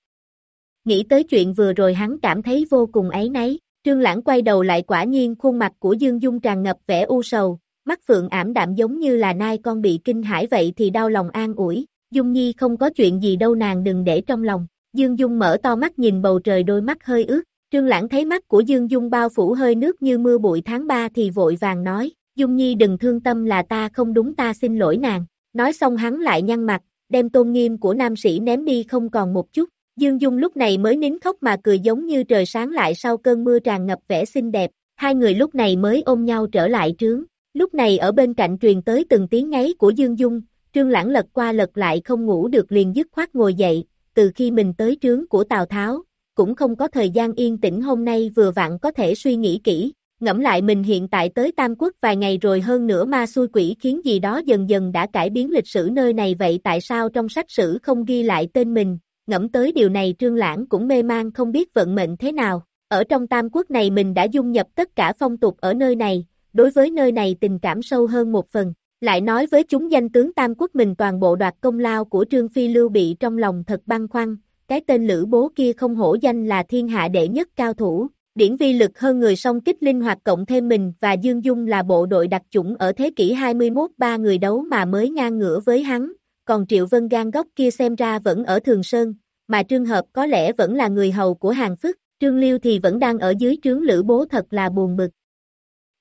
Nghĩ tới chuyện vừa rồi hắn cảm thấy vô cùng ấy nấy, Trương Lãng quay đầu lại quả nhiên khuôn mặt của Dương Dung tràn ngập vẻ u sầu, mắt phượng ảm đạm giống như là nai con bị kinh hãi vậy thì đau lòng an ủi, Dung Nhi không có chuyện gì đâu nàng đừng để trong lòng. Dương Dung mở to mắt nhìn bầu trời đôi mắt hơi ướt, Trương Lãng thấy mắt của Dương Dung bao phủ hơi nước như mưa bụi tháng 3 thì vội vàng nói, Dung Nhi đừng thương tâm là ta không đúng ta xin lỗi nàng. Nói xong hắn lại nhăn mặt, đem tôn nghiêm của nam sĩ ném đi không còn một chút. Dương Dung lúc này mới nín khóc mà cười giống như trời sáng lại sau cơn mưa tràn ngập vẻ xinh đẹp. Hai người lúc này mới ôm nhau trở lại trướng. Lúc này ở bên cạnh truyền tới từng tiếng ngáy của Dương Dung, Trương Lãng lật qua lật lại không ngủ được liền dứt khoát ngồi dậy, từ khi mình tới trướng của Tào Tháo, cũng không có thời gian yên tĩnh hôm nay vừa vặn có thể suy nghĩ kỹ, ngẫm lại mình hiện tại tới Tam Quốc vài ngày rồi hơn nữa ma xui quỷ khiến gì đó dần dần đã cải biến lịch sử nơi này vậy tại sao trong sách sử không ghi lại tên mình, ngẫm tới điều này Trương Lãng cũng mê mang không biết vận mệnh thế nào, ở trong Tam Quốc này mình đã dung nhập tất cả phong tục ở nơi này, đối với nơi này tình cảm sâu hơn một phần, lại nói với chúng danh tướng Tam Quốc mình toàn bộ đoạt công lao của Trương Phi Lưu bị trong lòng thật băng khoăn, cái tên lữ bố kia không hổ danh là thiên hạ đệ nhất cao thủ, Điển vi lực hơn người song kích linh hoạt cộng thêm mình và Dương Dung là bộ đội đặc chủng ở thế kỷ 21 ba người đấu mà mới ngang ngửa với hắn, còn Triệu Vân gan góc kia xem ra vẫn ở Thường Sơn, mà Trương Hợp có lẽ vẫn là người hầu của Hàng Phức, Trương Liêu thì vẫn đang ở dưới trướng lữ bố thật là buồn bực.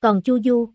Còn Chu Du,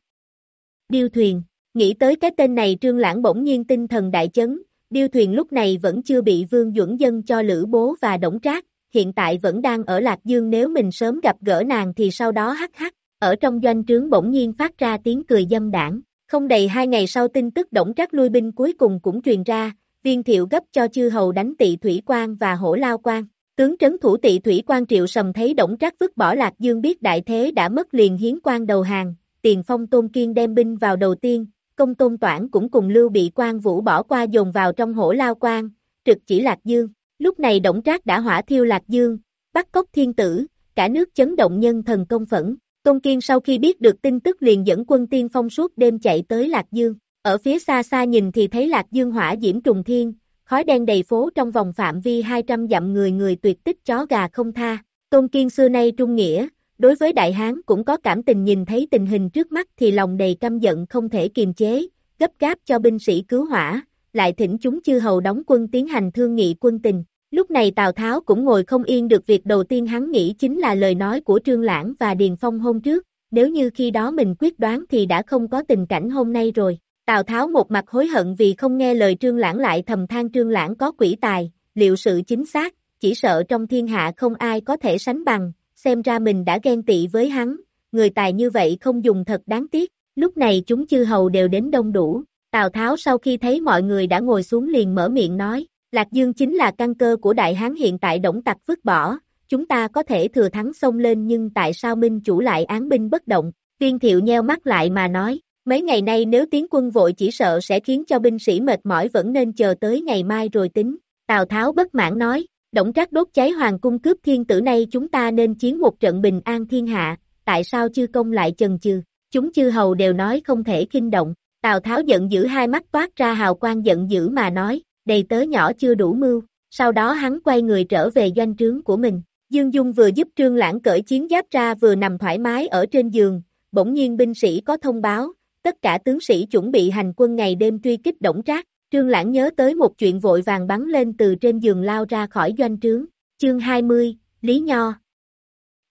Điêu Thuyền, nghĩ tới cái tên này Trương Lãng bỗng nhiên tinh thần đại chấn, Điêu Thuyền lúc này vẫn chưa bị Vương Duẩn Dân cho lữ bố và đổng trác, hiện tại vẫn đang ở Lạc Dương nếu mình sớm gặp gỡ nàng thì sau đó hắc hắc, ở trong doanh trướng bỗng nhiên phát ra tiếng cười dâm đảng. Không đầy hai ngày sau tin tức động Trác lui binh cuối cùng cũng truyền ra, viên thiệu gấp cho chư hầu đánh tị thủy quan và hổ lao quan. Tướng trấn thủ tị thủy quan triệu sầm thấy Đổng Trác vứt bỏ Lạc Dương biết đại thế đã mất liền hiến quan đầu hàng, tiền phong tôn kiên đem binh vào đầu tiên, công tôn toản cũng cùng lưu bị quan vũ bỏ qua dồn vào trong hổ lao quan, trực chỉ Lạc Dương. Lúc này Đổng Trác đã hỏa thiêu Lạc Dương, bắt cốc thiên tử, cả nước chấn động nhân thần công phẫn. Tôn Kiên sau khi biết được tin tức liền dẫn quân tiên phong suốt đêm chạy tới Lạc Dương. Ở phía xa xa nhìn thì thấy Lạc Dương hỏa diễm trùng thiên, khói đen đầy phố trong vòng phạm vi 200 dặm người người tuyệt tích chó gà không tha. Tôn Kiên xưa nay trung nghĩa, đối với Đại Hán cũng có cảm tình nhìn thấy tình hình trước mắt thì lòng đầy căm giận không thể kiềm chế, gấp gáp cho binh sĩ cứu hỏa, lại thỉnh chúng chư hầu đóng quân tiến hành thương nghị quân tình. Lúc này Tào Tháo cũng ngồi không yên được việc đầu tiên hắn nghĩ chính là lời nói của Trương Lãng và Điền Phong hôm trước, nếu như khi đó mình quyết đoán thì đã không có tình cảnh hôm nay rồi. Tào Tháo một mặt hối hận vì không nghe lời Trương Lãng lại thầm than Trương Lãng có quỷ tài, liệu sự chính xác, chỉ sợ trong thiên hạ không ai có thể sánh bằng, xem ra mình đã ghen tị với hắn, người tài như vậy không dùng thật đáng tiếc, lúc này chúng chư hầu đều đến đông đủ, Tào Tháo sau khi thấy mọi người đã ngồi xuống liền mở miệng nói, Lạc Dương chính là căn cơ của Đại Hán hiện tại Đổng Tặc vứt bỏ, chúng ta có thể thừa thắng xông lên nhưng tại sao Minh chủ lại án binh bất động, viên thiệu nheo mắt lại mà nói, mấy ngày nay nếu tiến quân vội chỉ sợ sẽ khiến cho binh sĩ mệt mỏi vẫn nên chờ tới ngày mai rồi tính, Tào Tháo bất mãn nói, Đổng Trác đốt cháy hoàng cung cướp thiên tử nay chúng ta nên chiến một trận bình an thiên hạ, tại sao chư công lại chần chừ, chúng chư hầu đều nói không thể kinh động, Tào Tháo giận dữ hai mắt toát ra hào quang giận dữ mà nói, đầy tớ nhỏ chưa đủ mưu, sau đó hắn quay người trở về doanh trướng của mình. Dương Dung vừa giúp Trương Lãng cởi chiến giáp ra vừa nằm thoải mái ở trên giường, bỗng nhiên binh sĩ có thông báo, tất cả tướng sĩ chuẩn bị hành quân ngày đêm truy kích Đổng Trác. Trương Lãng nhớ tới một chuyện vội vàng bắn lên từ trên giường lao ra khỏi doanh trướng. Chương 20, Lý Nho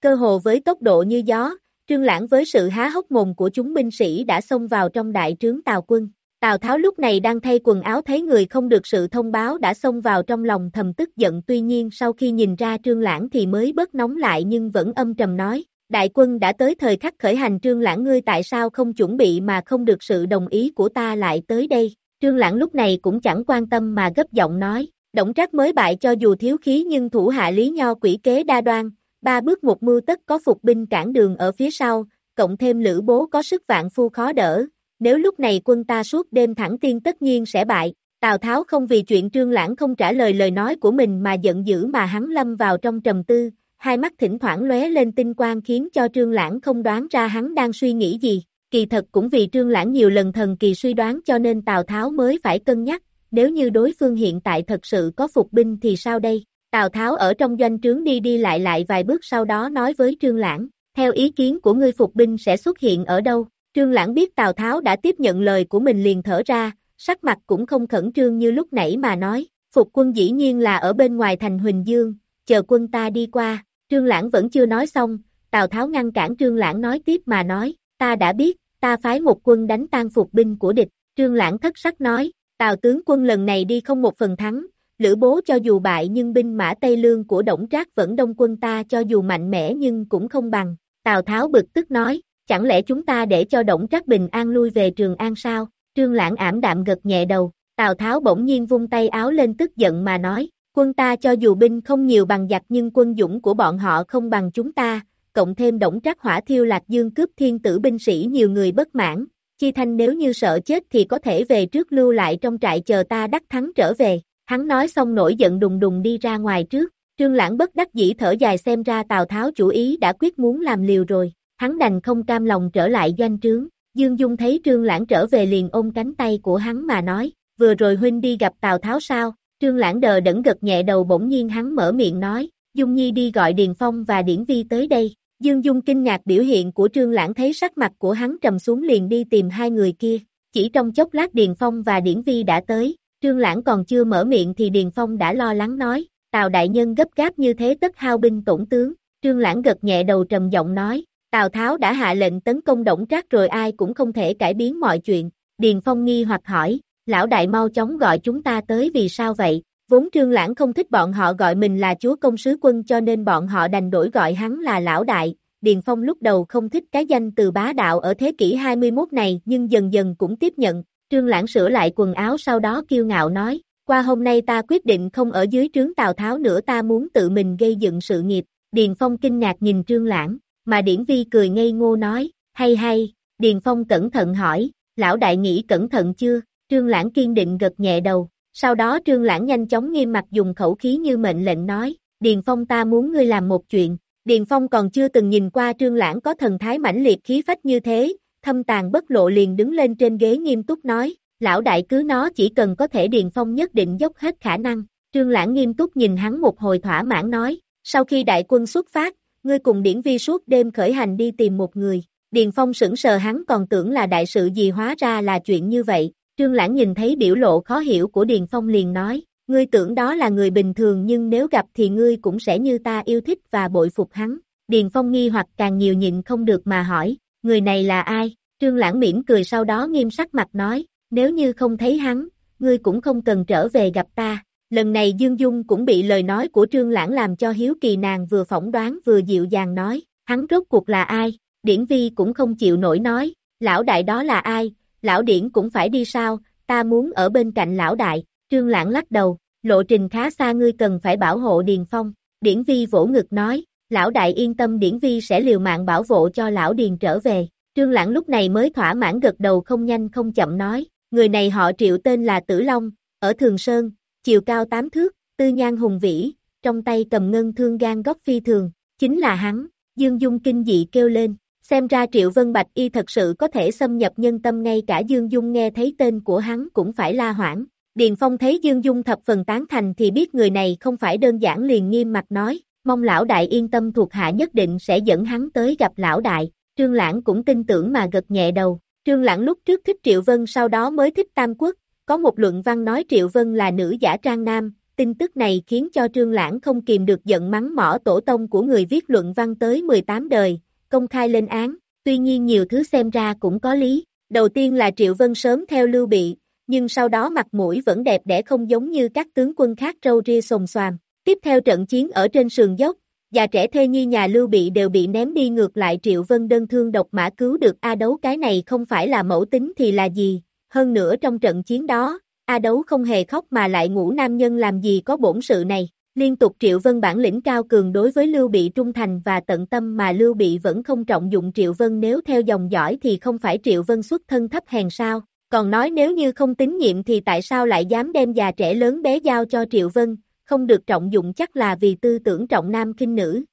Cơ hồ với tốc độ như gió, Trương Lãng với sự há hốc mồm của chúng binh sĩ đã xông vào trong đại trướng Tào quân. Tào Tháo lúc này đang thay quần áo thấy người không được sự thông báo đã xông vào trong lòng thầm tức giận tuy nhiên sau khi nhìn ra Trương Lãng thì mới bớt nóng lại nhưng vẫn âm trầm nói, đại quân đã tới thời khắc khởi hành Trương Lãng ngươi tại sao không chuẩn bị mà không được sự đồng ý của ta lại tới đây, Trương Lãng lúc này cũng chẳng quan tâm mà gấp giọng nói, động trác mới bại cho dù thiếu khí nhưng thủ hạ lý nho quỷ kế đa đoan, ba bước một mưu tất có phục binh cản đường ở phía sau, cộng thêm lữ bố có sức vạn phu khó đỡ, nếu lúc này quân ta suốt đêm thẳng tiên tất nhiên sẽ bại. Tào Tháo không vì chuyện Trương Lãng không trả lời lời nói của mình mà giận dữ mà hắn lâm vào trong trầm tư, hai mắt thỉnh thoảng lóe lên tinh quang khiến cho Trương Lãng không đoán ra hắn đang suy nghĩ gì. Kỳ thật cũng vì Trương Lãng nhiều lần thần kỳ suy đoán cho nên Tào Tháo mới phải cân nhắc, nếu như đối phương hiện tại thật sự có phục binh thì sao đây? Tào Tháo ở trong doanh trướng đi đi lại lại vài bước sau đó nói với Trương Lãng, theo ý kiến của ngươi phục binh sẽ xuất hiện ở đâu? Trương Lãng biết Tào Tháo đã tiếp nhận lời của mình liền thở ra, sắc mặt cũng không khẩn trương như lúc nãy mà nói, phục quân dĩ nhiên là ở bên ngoài thành Huỳnh Dương, chờ quân ta đi qua, Trương Lãng vẫn chưa nói xong, Tào Tháo ngăn cản Trương Lãng nói tiếp mà nói, ta đã biết, ta phái một quân đánh tan phục binh của địch, Trương Lãng thất sắc nói, Tào tướng quân lần này đi không một phần thắng, Lữ bố cho dù bại nhưng binh mã Tây Lương của Đổng Trác vẫn đông quân ta cho dù mạnh mẽ nhưng cũng không bằng, Tào Tháo bực tức nói, chẳng lẽ chúng ta để cho Đổng Trác bình an lui về Trường An sao? Trương Lãng ảm đạm gật nhẹ đầu, Tào Tháo bỗng nhiên vung tay áo lên tức giận mà nói, quân ta cho dù binh không nhiều bằng giặc nhưng quân dũng của bọn họ không bằng chúng ta, cộng thêm Đổng Trác hỏa thiêu Lạc Dương cướp thiên tử binh sĩ nhiều người bất mãn, Chi Thanh nếu như sợ chết thì có thể về trước lưu lại trong trại chờ ta đắc thắng trở về, hắn nói xong nổi giận đùng đùng đi ra ngoài trước, Trương Lãng bất đắc dĩ thở dài xem ra Tào Tháo chủ ý đã quyết muốn làm liều rồi, hắn đành không cam lòng trở lại doanh trướng. Dương Dung thấy Trương Lãng trở về liền ôm cánh tay của hắn mà nói, vừa rồi huynh đi gặp Tào Tháo sao, Trương Lãng đờ đẫn gật nhẹ đầu bỗng nhiên hắn mở miệng nói, Dung Nhi đi gọi Điền Phong và Điển Vi tới đây. Dương Dung kinh ngạc biểu hiện của Trương Lãng thấy sắc mặt của hắn trầm xuống liền đi tìm hai người kia, chỉ trong chốc lát Điền Phong và Điển Vi đã tới, Trương Lãng còn chưa mở miệng thì Điền Phong đã lo lắng nói, Tào đại nhân gấp gáp như thế tất hao binh tổn tướng, Trương Lãng gật nhẹ đầu trầm giọng nói, Tào Tháo đã hạ lệnh tấn công Đổng Trác rồi ai cũng không thể cải biến mọi chuyện, Điền Phong nghi hoặc hỏi, lão đại mau chóng gọi chúng ta tới vì sao vậy, vốn Trương Lãng không thích bọn họ gọi mình là chúa công sứ quân cho nên bọn họ đành đổi gọi hắn là lão đại, Điền Phong lúc đầu không thích cái danh từ bá đạo ở thế kỷ 21 này nhưng dần dần cũng tiếp nhận, Trương Lãng sửa lại quần áo sau đó kiêu ngạo nói, qua hôm nay ta quyết định không ở dưới trướng Tào Tháo nữa ta muốn tự mình gây dựng sự nghiệp, Điền Phong kinh ngạc nhìn Trương Lãng, mà Điển Vi cười ngây ngô nói, hay hay, Điền Phong cẩn thận hỏi, lão đại nghĩ cẩn thận chưa, Trương Lãng kiên định gật nhẹ đầu, sau đó Trương Lãng nhanh chóng nghiêm mặt dùng khẩu khí như mệnh lệnh nói, Điền Phong ta muốn ngươi làm một chuyện, Điền Phong còn chưa từng nhìn qua Trương Lãng có thần thái mãnh liệt khí phách như thế, thâm tàn bất lộ liền đứng lên trên ghế nghiêm túc nói, lão đại cứ nó chỉ cần có thể Điền Phong nhất định dốc hết khả năng, Trương Lãng nghiêm túc nhìn hắn một hồi thỏa mãn nói, sau khi đại quân xuất phát, ngươi cùng điển vi suốt đêm khởi hành đi tìm một người, Điền Phong sững sờ hắn còn tưởng là đại sự gì hóa ra là chuyện như vậy, Trương Lãng nhìn thấy biểu lộ khó hiểu của Điền Phong liền nói, ngươi tưởng đó là người bình thường nhưng nếu gặp thì ngươi cũng sẽ như ta yêu thích và bội phục hắn. Điền Phong nghi hoặc càng nhiều nhịn không được mà hỏi, người này là ai? Trương Lãng mỉm cười sau đó nghiêm sắc mặt nói, nếu như không thấy hắn, ngươi cũng không cần trở về gặp ta. Lần này Dương Dung cũng bị lời nói của Trương Lãng làm cho hiếu kỳ nàng vừa phỏng đoán vừa dịu dàng nói, hắn rốt cuộc là ai? Điển Vi cũng không chịu nổi nói, lão đại đó là ai? Lão Điển cũng phải đi sao? Ta muốn ở bên cạnh lão đại. Trương Lãng lắc đầu, lộ trình khá xa ngươi cần phải bảo hộ Điền Phong. Điển Vi vỗ ngực nói, lão đại yên tâm Điển Vi sẽ liều mạng bảo hộ cho lão Điền trở về. Trương Lãng lúc này mới thỏa mãn gật đầu không nhanh không chậm nói, người này họ triệu tên là Tử Long, ở Thường Sơn, chiều cao tám thước, tư nhan hùng vĩ, trong tay cầm ngân thương gan góc phi thường, chính là hắn, Dương Dung kinh dị kêu lên, xem ra Triệu Vân Bạch Y thật sự có thể xâm nhập nhân tâm ngay cả Dương Dung nghe thấy tên của hắn cũng phải la hoảng. Điền Phong thấy Dương Dung thập phần tán thành thì biết người này không phải đơn giản liền nghiêm mặt nói, mong lão đại yên tâm thuộc hạ nhất định sẽ dẫn hắn tới gặp lão đại, Trương Lãng cũng tin tưởng mà gật nhẹ đầu, Trương Lãng lúc trước thích Triệu Vân sau đó mới thích Tam Quốc, có một luận văn nói Triệu Vân là nữ giả trang nam, tin tức này khiến cho Trương Lãng không kìm được giận mắng mỏ tổ tông của người viết luận văn tới 18 đời, công khai lên án, tuy nhiên nhiều thứ xem ra cũng có lý. Đầu tiên là Triệu Vân sớm theo Lưu Bị, nhưng sau đó mặt mũi vẫn đẹp đẽ không giống như các tướng quân khác trâu ria sồm xoàm. Tiếp theo trận chiến ở trên sườn dốc, già trẻ thê nhi nhà Lưu Bị đều bị ném đi ngược lại Triệu Vân đơn thương độc mã cứu được. A đấu cái này không phải là mẫu tính thì là gì, hơn nữa trong trận chiến đó, A đấu không hề khóc mà lại ngủ nam nhân làm gì có bổn sự này. Liên tục Triệu Vân bản lĩnh cao cường đối với Lưu Bị trung thành và tận tâm mà Lưu Bị vẫn không trọng dụng Triệu Vân nếu theo dòng dõi thì không phải Triệu Vân xuất thân thấp hèn sao, còn nói nếu như không tín nhiệm thì tại sao lại dám đem già trẻ lớn bé giao cho Triệu Vân, không được trọng dụng chắc là vì tư tưởng trọng nam kinh nữ.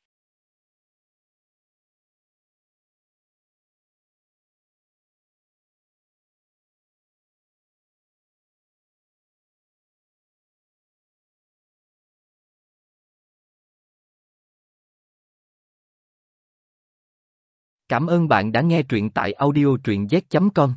Cảm ơn bạn đã nghe truyện tại audiotruyenz.com.